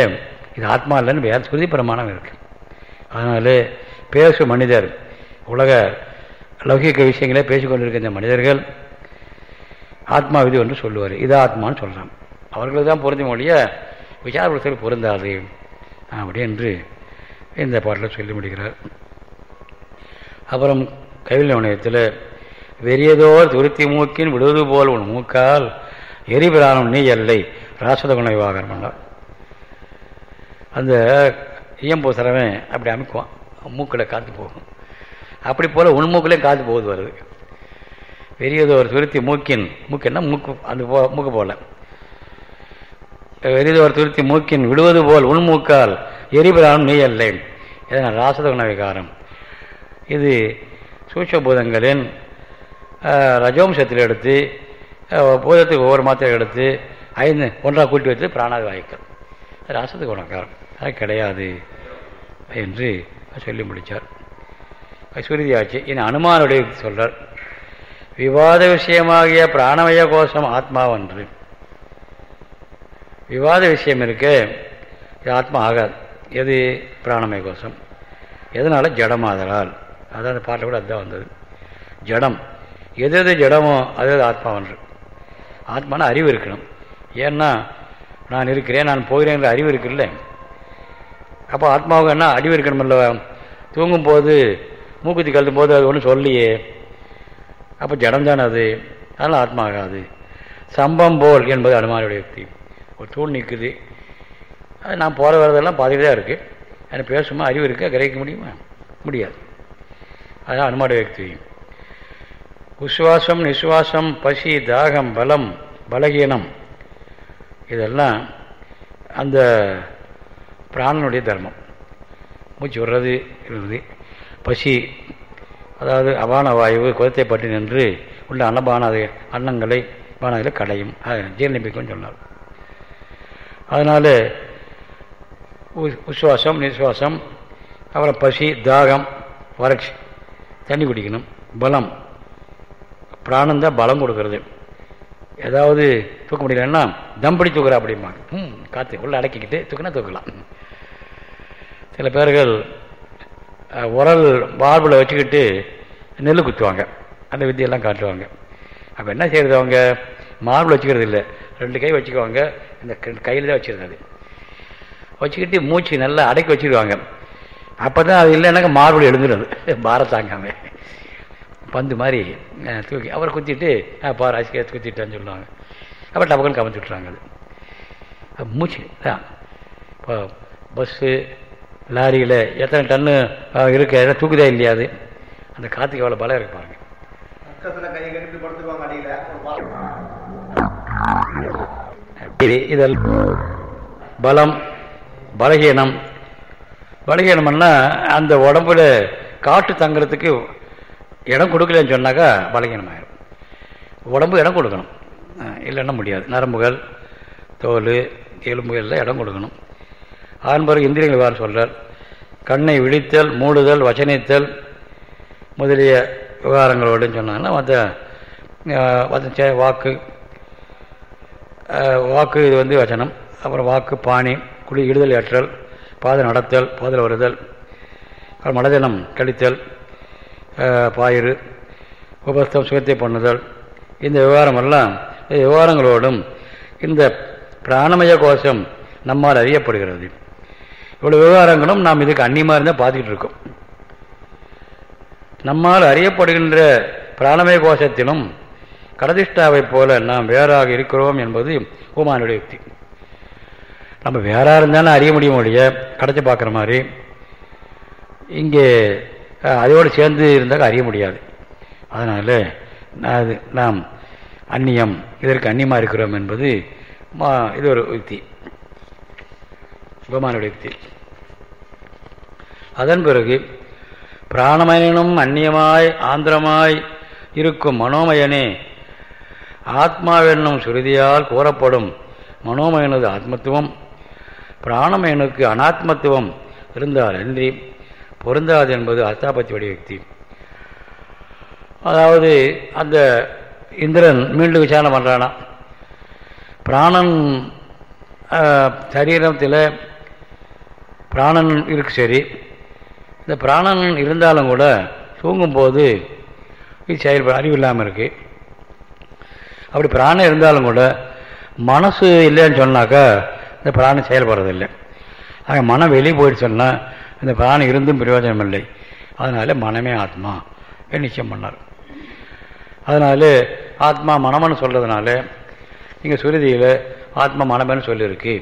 இது ஆத்மா இல்லைன்னு வேத சுருதி பிரமாணம் இருக்குது அதனால பேசு மனிதர் உலக லௌகிக விஷயங்களே பேசிக்கொண்டிருக்கின்ற மனிதர்கள் ஆத்மா விதி ஒன்று சொல்லுவார். இது ஆத்மான்னு சொல்கிறான் அவர்களுக்கு தான் பொருந்த மொழிய விசாரப்படுத்தல் பொருந்தாது. அப்படி என்று இந்த பாட்டில் சொல்லி முடிகிறார் அப்புறம் கைவினை நிலையத்தில் வெறியதோர் துருத்தி மூக்கின் விடுவது போல் உன் மூக்கால் எரிபிராணம் நீ எல்லை. ராசத குணவாகரம் பண்ணார் அந்த ஈயம்பூசரவன் அப்படி அமைக்குவான். மூக்கில் காற்று போகும். அப்படி போல் உன் காத்து காற்று போகுது வருது. பெரியது ஒரு துருத்தி மூக்கின் மூக்குன்னா மூக்கு அந்த போ மூக்கு போல. வெறியதோர் துருத்தி மூக்கின் விடுவது போல் உள்மூக்கால் எரிபிரானம் நீ எல்லை இதனால் ராசத குணவிகாரம் இது சூட்சபூதங்களின் ரஜோம்சத்தில் எடுத்து பூதத்துக்கு ஒவ்வொரு மாத்திரை எடுத்து ஐந்து ஒன்றாக கூட்டி வைத்து பிராணாதி வாய்க்கள் ராசத்துக்கு குணக்காரம் அது கிடையாது என்று சொல்லி முடித்தார் சுருதியாச்சு இனி அனுமானுடைய சொல்றார் விவாத விஷயமாகிய பிராணமய கோஷம் ஆத்மாவன்று விவாத விஷயம் இருக்கு இது ஆத்மா ஆகாது. எது? பிராணமய கோஷம். எதனால? ஜடமாதலால் அதான் அந்த பாட்டில் கூட அதுதான் வந்தது. ஜடம். எது எது ஜடமோ அது ஆத்மாவன்று ஆத்மான அறிவு இருக்கணும். ஏன்னா நான் இருக்கிறேன் நான் போகிறேங்கிற அறிவு இருக்குல்ல. அப்போ ஆத்மாவுக்கு என்ன? அறிவு இருக்கணுமில்ல தூங்கும் போது மூக்குத்தி கழுத்தும் போது அது ஒன்றும் சொல்லியே. அப்போ ஜடம் தானே அது. அதனால் ஆத்மா ஆகாது. சம்பம் போல் என்பது அனுமானுடைய யுக்தி. ஒரு தூள் நிற்குது அது நான் போகிற வரதெல்லாம் பார்த்துட்டு தான் இருக்குது எனக்கு பேசுமா அறிவு இருக்கா? கிரகிக்க முடியுமா? முடியாது. அதுதான் அனுமானுடைய யுக்தி. உஸ்வாசம் நிஸ்வாசம் பசி தாகம் பலம் பலகீனம். இதெல்லாம் அந்த பிராணனுடைய தர்மம். மூச்சு விடுறது இருக்குது பசி அதாவது அபான வாயு குதத்தை பற்றி நின்று உள்ள அன்னபான அன்னங்களை பானங்களை கடையும் ஜீர்ணிப்பிக்கும் சொன்னார். அதனால் உஸ்வாசம் நிஸ்வாசம் அப்புறம் பசி தாகம் வறட்சி தண்ணி குடிக்கணும் பலம். பிராணந்தான் பலம் கொடுக்கறது. ஏதாவது தூக்க முடியலன்னா தம்படி தூக்குறா அப்படிம்பாங்க. ம் காற்று உள்ள அடக்கிக்கிட்டு தூக்கினா தூக்கலாம். சில பேர்கள் உரல் பார்பில் வச்சுக்கிட்டு நெல் குத்துவாங்க. அந்த வித்தியெல்லாம் காட்டுவாங்க. அப்போ என்ன செய்கிறது அவங்க? மார்பிள் வச்சுக்கிறது இல்லை. ரெண்டு கை வச்சுக்குவாங்க. இந்த கையில் தான் வச்சுருந்தது வச்சுக்கிட்டு மூச்சு நல்லா அடக்கி வச்சுருவாங்க. அப்போ தான் அது இல்லைனாக்க மார்பிள் எழுந்துடுது பாரத்தாங்காம பந்து மாதிரி தூக்கி அவரை குத்திட்டு "ஆ, பாரு ஐஸ்கே குத்திட்டான்னு சொல்லுவாங்க. அப்புறம் டபக்குன்னு கவனிச்சு விட்றாங்க அது. மூச்சு தான் இப்போ பஸ்ஸு லாரியில் எத்தனை டன்னு இருக்கு அதெல்லாம் தூக்குதா இல்லையா அது? அந்த காற்றுக்கு எவ்வளோ பலம் இருக்கு பாருங்க. ஒரு பாலம். பலகீனம். பலகீனம்னா அந்த உடம்புல காற்று தங்குறதுக்கு இடம் கொடுக்கலன்னு சொன்னாக்கா பலகீனமாயிடும் உடம்பு இடம் கொடுக்கணும். இல்லைன்னா முடியாது. நரம்புகள் தோல் எலும்புகள் எல்லாம் இடம் கொடுக்கணும். ஆண்பர் இந்திரியங்கள் வார சொல்கிறார் கண்ணை விழித்தல் மூடுதல் வச்சனித்தல் முதலிய விவகாரங்களோடுன்னு சொன்னாங்கன்னா மற்ற மற்ற வாக்கு வாக்கு இது வந்து வச்சனம் அப்புறம் வாக்கு பாணி குடி இடுதல் ஏற்றல் பாத நடத்தல் பாதல் வருதல் அப்புறம் மனதினம் கழித்தல் பாயிறு உபஸ்தம் சுகத்தை பண்ணுதல். இந்த விவகாரமெல்லாம் விவகாரங்களோடும் இந்த பிராணமய கோஷம் நம்மால் அறியப்படுகிறது. இவ்வளவு விவகாரங்களும் நாம் இதுக்கு அந்நியமாக இருந்தால் பார்த்துக்கிட்டு இருக்கோம். நம்மால் அறியப்படுகின்ற பிராணமய கோஷத்திலும் கடதிஷ்டாவைப் போல நாம் வேறாக இருக்கிறோம் என்பது உமானுடைய யுக்தி. நம்ம வேறாக இருந்தாலும் அறிய முடியும் ஒழிய கடைச்சி பார்க்குற மாதிரி. இங்கே அதோடு சேர்ந்து இருந்தால் அறிய முடியாது. அதனால் அது நாம் அந்நியம் இதற்கு அந்நியமாக இருக்கிறோம் என்பது மா- இது ஒரு யுக்தி. உபமானுடைய யுக்தி அதன் பிறகு பிராணமயனும் அந்நியமாய் ஆந்திரமாய் இருக்கும் மனோமயனே ஆத்மாவென்னும் சுருதியால் கூறப்படும் மனோமயனது ஆத்மத்துவம் பிராணமயனுக்கு அனாத்மத்துவம் இருந்தால் அன்றி பொருந்தாது என்பது அர்த்தாபத்தி வடிவக்தி. அதாவது அந்த இந்திரன் மீண்டும் விசாரணை பண்ணுறானா பிராணன் ஆஹ், சரீரத்தில் பிராணன் இருக்கு சரி. இந்த பிராணன் இருந்தாலும் கூட தூங்கும்போது இது செயல்பட அறிவு இல்லாமல் இருக்கு. அப்படி பிராணம் இருந்தாலும் கூட மனசு இல்லைன்னு சொன்னாக்கா இந்த பிராணம் செயல்படுறதில்லை. ஆக மனம் வெளியே போயிட்டு சொன்னால் இந்த பிராணம் இருந்தும் பிரயோஜனம் இல்லை. அதனால மனமே ஆத்மா நிச்சயம் பண்ணார். அதனால ஆத்மா மனமன்னு சொல்கிறதுனால இங்கே சுருதியில் ஆத்மா மனமேன்னு சொல்லியிருக்கு.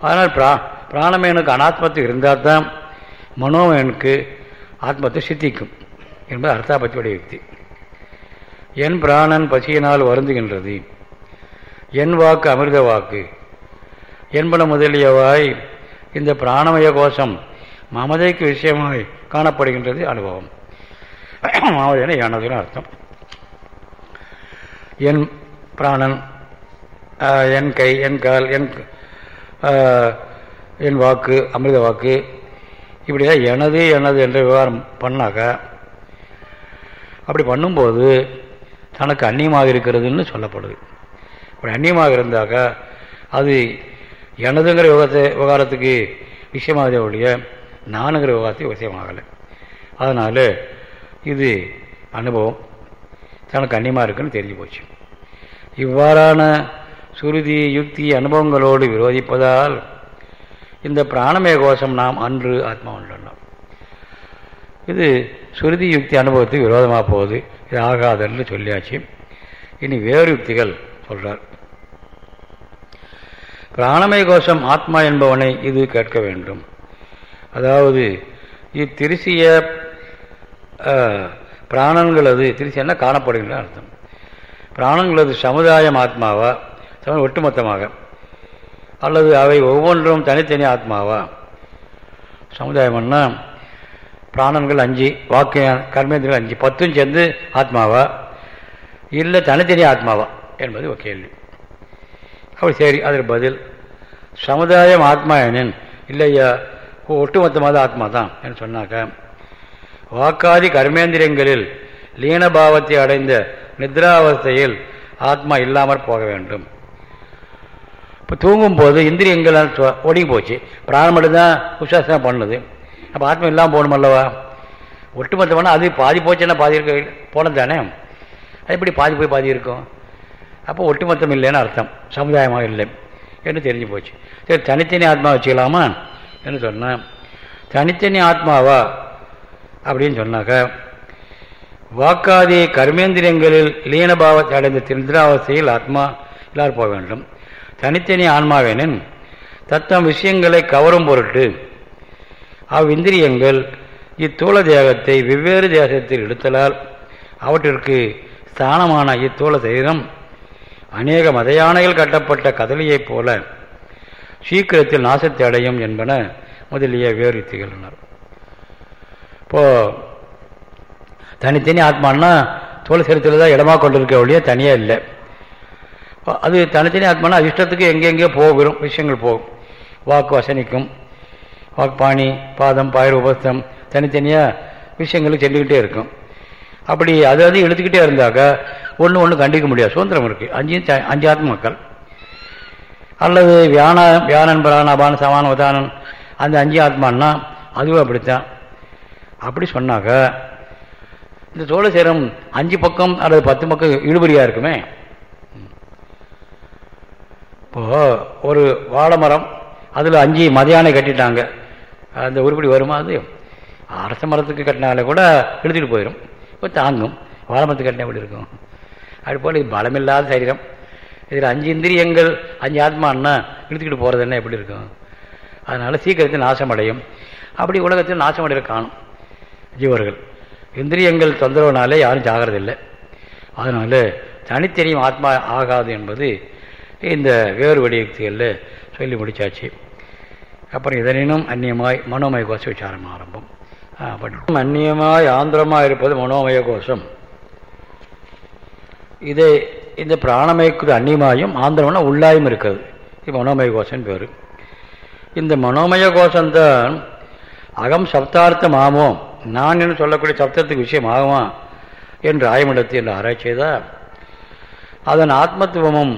அதனால் பிரா பிராணமேனுக்கு அனாத்மத்து இருந்தால் தான் மனோமேனுக்கு ஆத்மத்தை சித்திக்கும் என்பது அர்த்தாபத்தியுடைய யுக்தி. என் பிராணன் பசியினால் வருந்துகின்றது. என் வாக்கு அமிர்த வாக்கு. என்பன முதலியவாய் இந்த பிராணமய கோஷம் மமதைக்கு விஷயமாய் காணப்படுகின்றது அனுபவம். மமதைன எனதுன்னு அர்த்தம். என் பிராணன் என் கை என் கால் என் என் வாக்கு அமிர்த வாக்கு இப்படியா எனது எனது என்ற விவகாரம் பண்ணாக்கா அப்படி பண்ணும்போது தனக்கு அந்நியமாக இருக்கிறதுன்னு சொல்லப்படுது. அப்படி அந்நியமாக இருந்தாக்கா அது எனதுங்கிற விவகாரத்தை விவகாரத்துக்கு விஷயமாகதே ஒழிய நானுங்கிற விவகாரத்துக்கு விஷயமாகலை அதனால் இது அனுபவம். தனக்கு அந்நியமாக இருக்குன்னு தெரிஞ்சு போச்சு. இவ்வாறான சுருதி யுக்தி அனுபவங்களோடு விரோதிப்பதால் இந்த பிராணமய கோஷம் நாம் அன்று ஆத்மா ஒன்றோம் இது சுருதி யுக்தி அனுபவத்துக்கு விரோதமாக போகுது. இது ஆகாதன்னு சொல்லியாச்சு. இனி வேறு யுக்திகள் சொல்கிறார் பிராணமய கோஷம் ஆத்மா என்பவனை இது கேட்க வேண்டும். அதாவது இத்திருசிய பிராணங்களது திருசி என்ன காணப்படுகின்ற அர்த்தம்? பிராணங்களது சமுதாயம் ஆத்மாவா? சம- ஒட்டுமொத்தமாக. அல்லது அவை ஒவ்வொன்றும் தனித்தனி ஆத்மாவா? சமுதாயம்னா பிராணன்கள் அஞ்சு வாக்கு கர்மேந்திரங்கள் அஞ்சு பத்தும் சேர்ந்து ஆத்மாவா? இல்லை தனித்தனி ஆத்மாவா? என்பது ஒரு கேள்வி. அப்படி சரி அதற்கு பதில் சமுதாயம் ஆத்மா எனின் இல்லையா ஒட்டுமொத்தமாக ஆத்மா தான் என்று சொன்னாக்க வாக்காதி கர்மேந்திரியங்களில் லீனபாவத்தை அடைந்த நித்ராவஸ்தையில் ஆத்மா இல்லாமற் போக வேண்டும். இப்போ தூங்கும்போது இந்திரியங்கள் ஒடுங்கி போச்சு. பிராணம் மட்டும்தான் உஷாசனம் பண்ணுது. அப்போ ஆத்மா இல்லாமல் போகணும் அல்லவா? ஒட்டுமொத்தமான அது பாதி போச்சுன்னா பாதி இருக்க போனது தானே? அது எப்படி பாதி போய் பாதி இருக்கும்? அப்போ ஒட்டுமொத்தம் இல்லைன்னு அர்த்தம். சமுதாயமாக இல்லை. என்று தெரிஞ்சு போச்சு. சரி தனித்தனி ஆத்மா வச்சுக்கலாமா? என்று சொன்னேன் தனித்தனி ஆத்மாவா? அப்படின்னு சொன்னாக்க வாக்காதி கர்மேந்திரியங்களில் லீனபாவத்தை அடைந்த திருந்திராவஸ்தையில் ஆத்மா எல்லாரும் போக வேண்டும். தனித்தனி ஆன்மாவேனின் தத்தம் விஷயங்களை கவரும் பொருட்டு அவ்விந்திரியங்கள் இத்தூள தேகத்தை வெவ்வேறு தேசத்தில் எடுத்தலால் அவற்றிற்கு ஸ்தானமான இத்தூள சரீரம் அநேக மதையானைகள் கட்டப்பட்ட கதலியைப் போல சீக்கிரத்தில் நாசத்தை அடையும் என்பன முதலிய வேறு திகழ்னர் இப்போ தனித்தனி ஆத்மானா தோல் சரித்தில் தான் இடமாக கொண்டிருக்க ஒழிய தனியாக இல்லை. அது தனித்தனி ஆத்மானா அதிஷ்டத்துக்கு எங்கெங்கே போகும் விஷயங்கள் போகும். வாக்கு வசனிக்கும் வாக்பாணி பாதம் பாயிர உபஸ்தம் தனித்தனியாக விஷயங்களுக்கு சென்றுக்கிட்டே இருக்கும். அப்படி அது அது எடுத்துக்கிட்டே இருந்தாக்கா ஒன்று ஒன்று கண்டிக்க முடியாது. சுதந்திரம் இருக்குது அஞ்சு அஞ்சு ஆத்மாக்கள். அல்லது வியான வியானன் பிரான் அபான் சமான உதானன் அந்த அஞ்சு ஆத்மான்னா அதுவும் அப்படித்தான். அப்படி சொன்னாக்க இந்த சோழசேரம் அஞ்சு பக்கம் அல்லது பத்து பக்கம் இழுபறியாக இருக்குமே? இப்போ ஒரு வாழை மரம் அதில் அஞ்சு மதியானை கட்டிட்டாங்க. அந்த உருப்படி வருமா? அது அரச மரத்துக்கு கட்டினால கூட இழுத்துட்டு போயிடும் இப்போ தாங்கும். வாழை மரத்துக்கு கட்டினா எப்படி இருக்கும்? அதுபோல் இது பலமில்லாத சரீரம். இதில் அஞ்சு இந்திரியங்கள் அஞ்சு ஆத்மான்னா இழுத்துக்கிட்டு போகிறது என்ன எப்படி இருக்கும்? அதனால் சீக்கிரத்தில் நாசமடையும். அப்படி உலகத்தில் நாசமடைய காணும் ஜீவர்கள். இந்திரியங்கள் தொந்தரவுனாலே யாரும் ஜாகிறதில்லை. அதனால் தனித்தனியும் ஆத்மா ஆகாது என்பது இந்த வேறு வடிவக்திகளில் சொல்லி முடிச்சாச்சு. அப்புறம் இதனினும் அந்நியமாய் மனோமய கோஷ விசாரம் ஆரம்பம். அந்நியமாய் ஆந்திரமாக இருப்பது மனோமய கோஷம் இது இந்த பிராணமயக்கு அந்நியமாயும் ஆந்திரம்னா உள்ளாயும் இருக்கிறது இது மனோமய கோஷம் பேர். இந்த மனோமய கோஷம்தான் அகம் சப்தார்த்தம் ஆமோம். நான் என்று சொல்லக்கூடிய சப்தத்துக்கு விஷயம் ஆகுமா? என்று ஆயமிடத்து என்று ஆராய்ச்சி அதன் ஆத்மத்துவமும்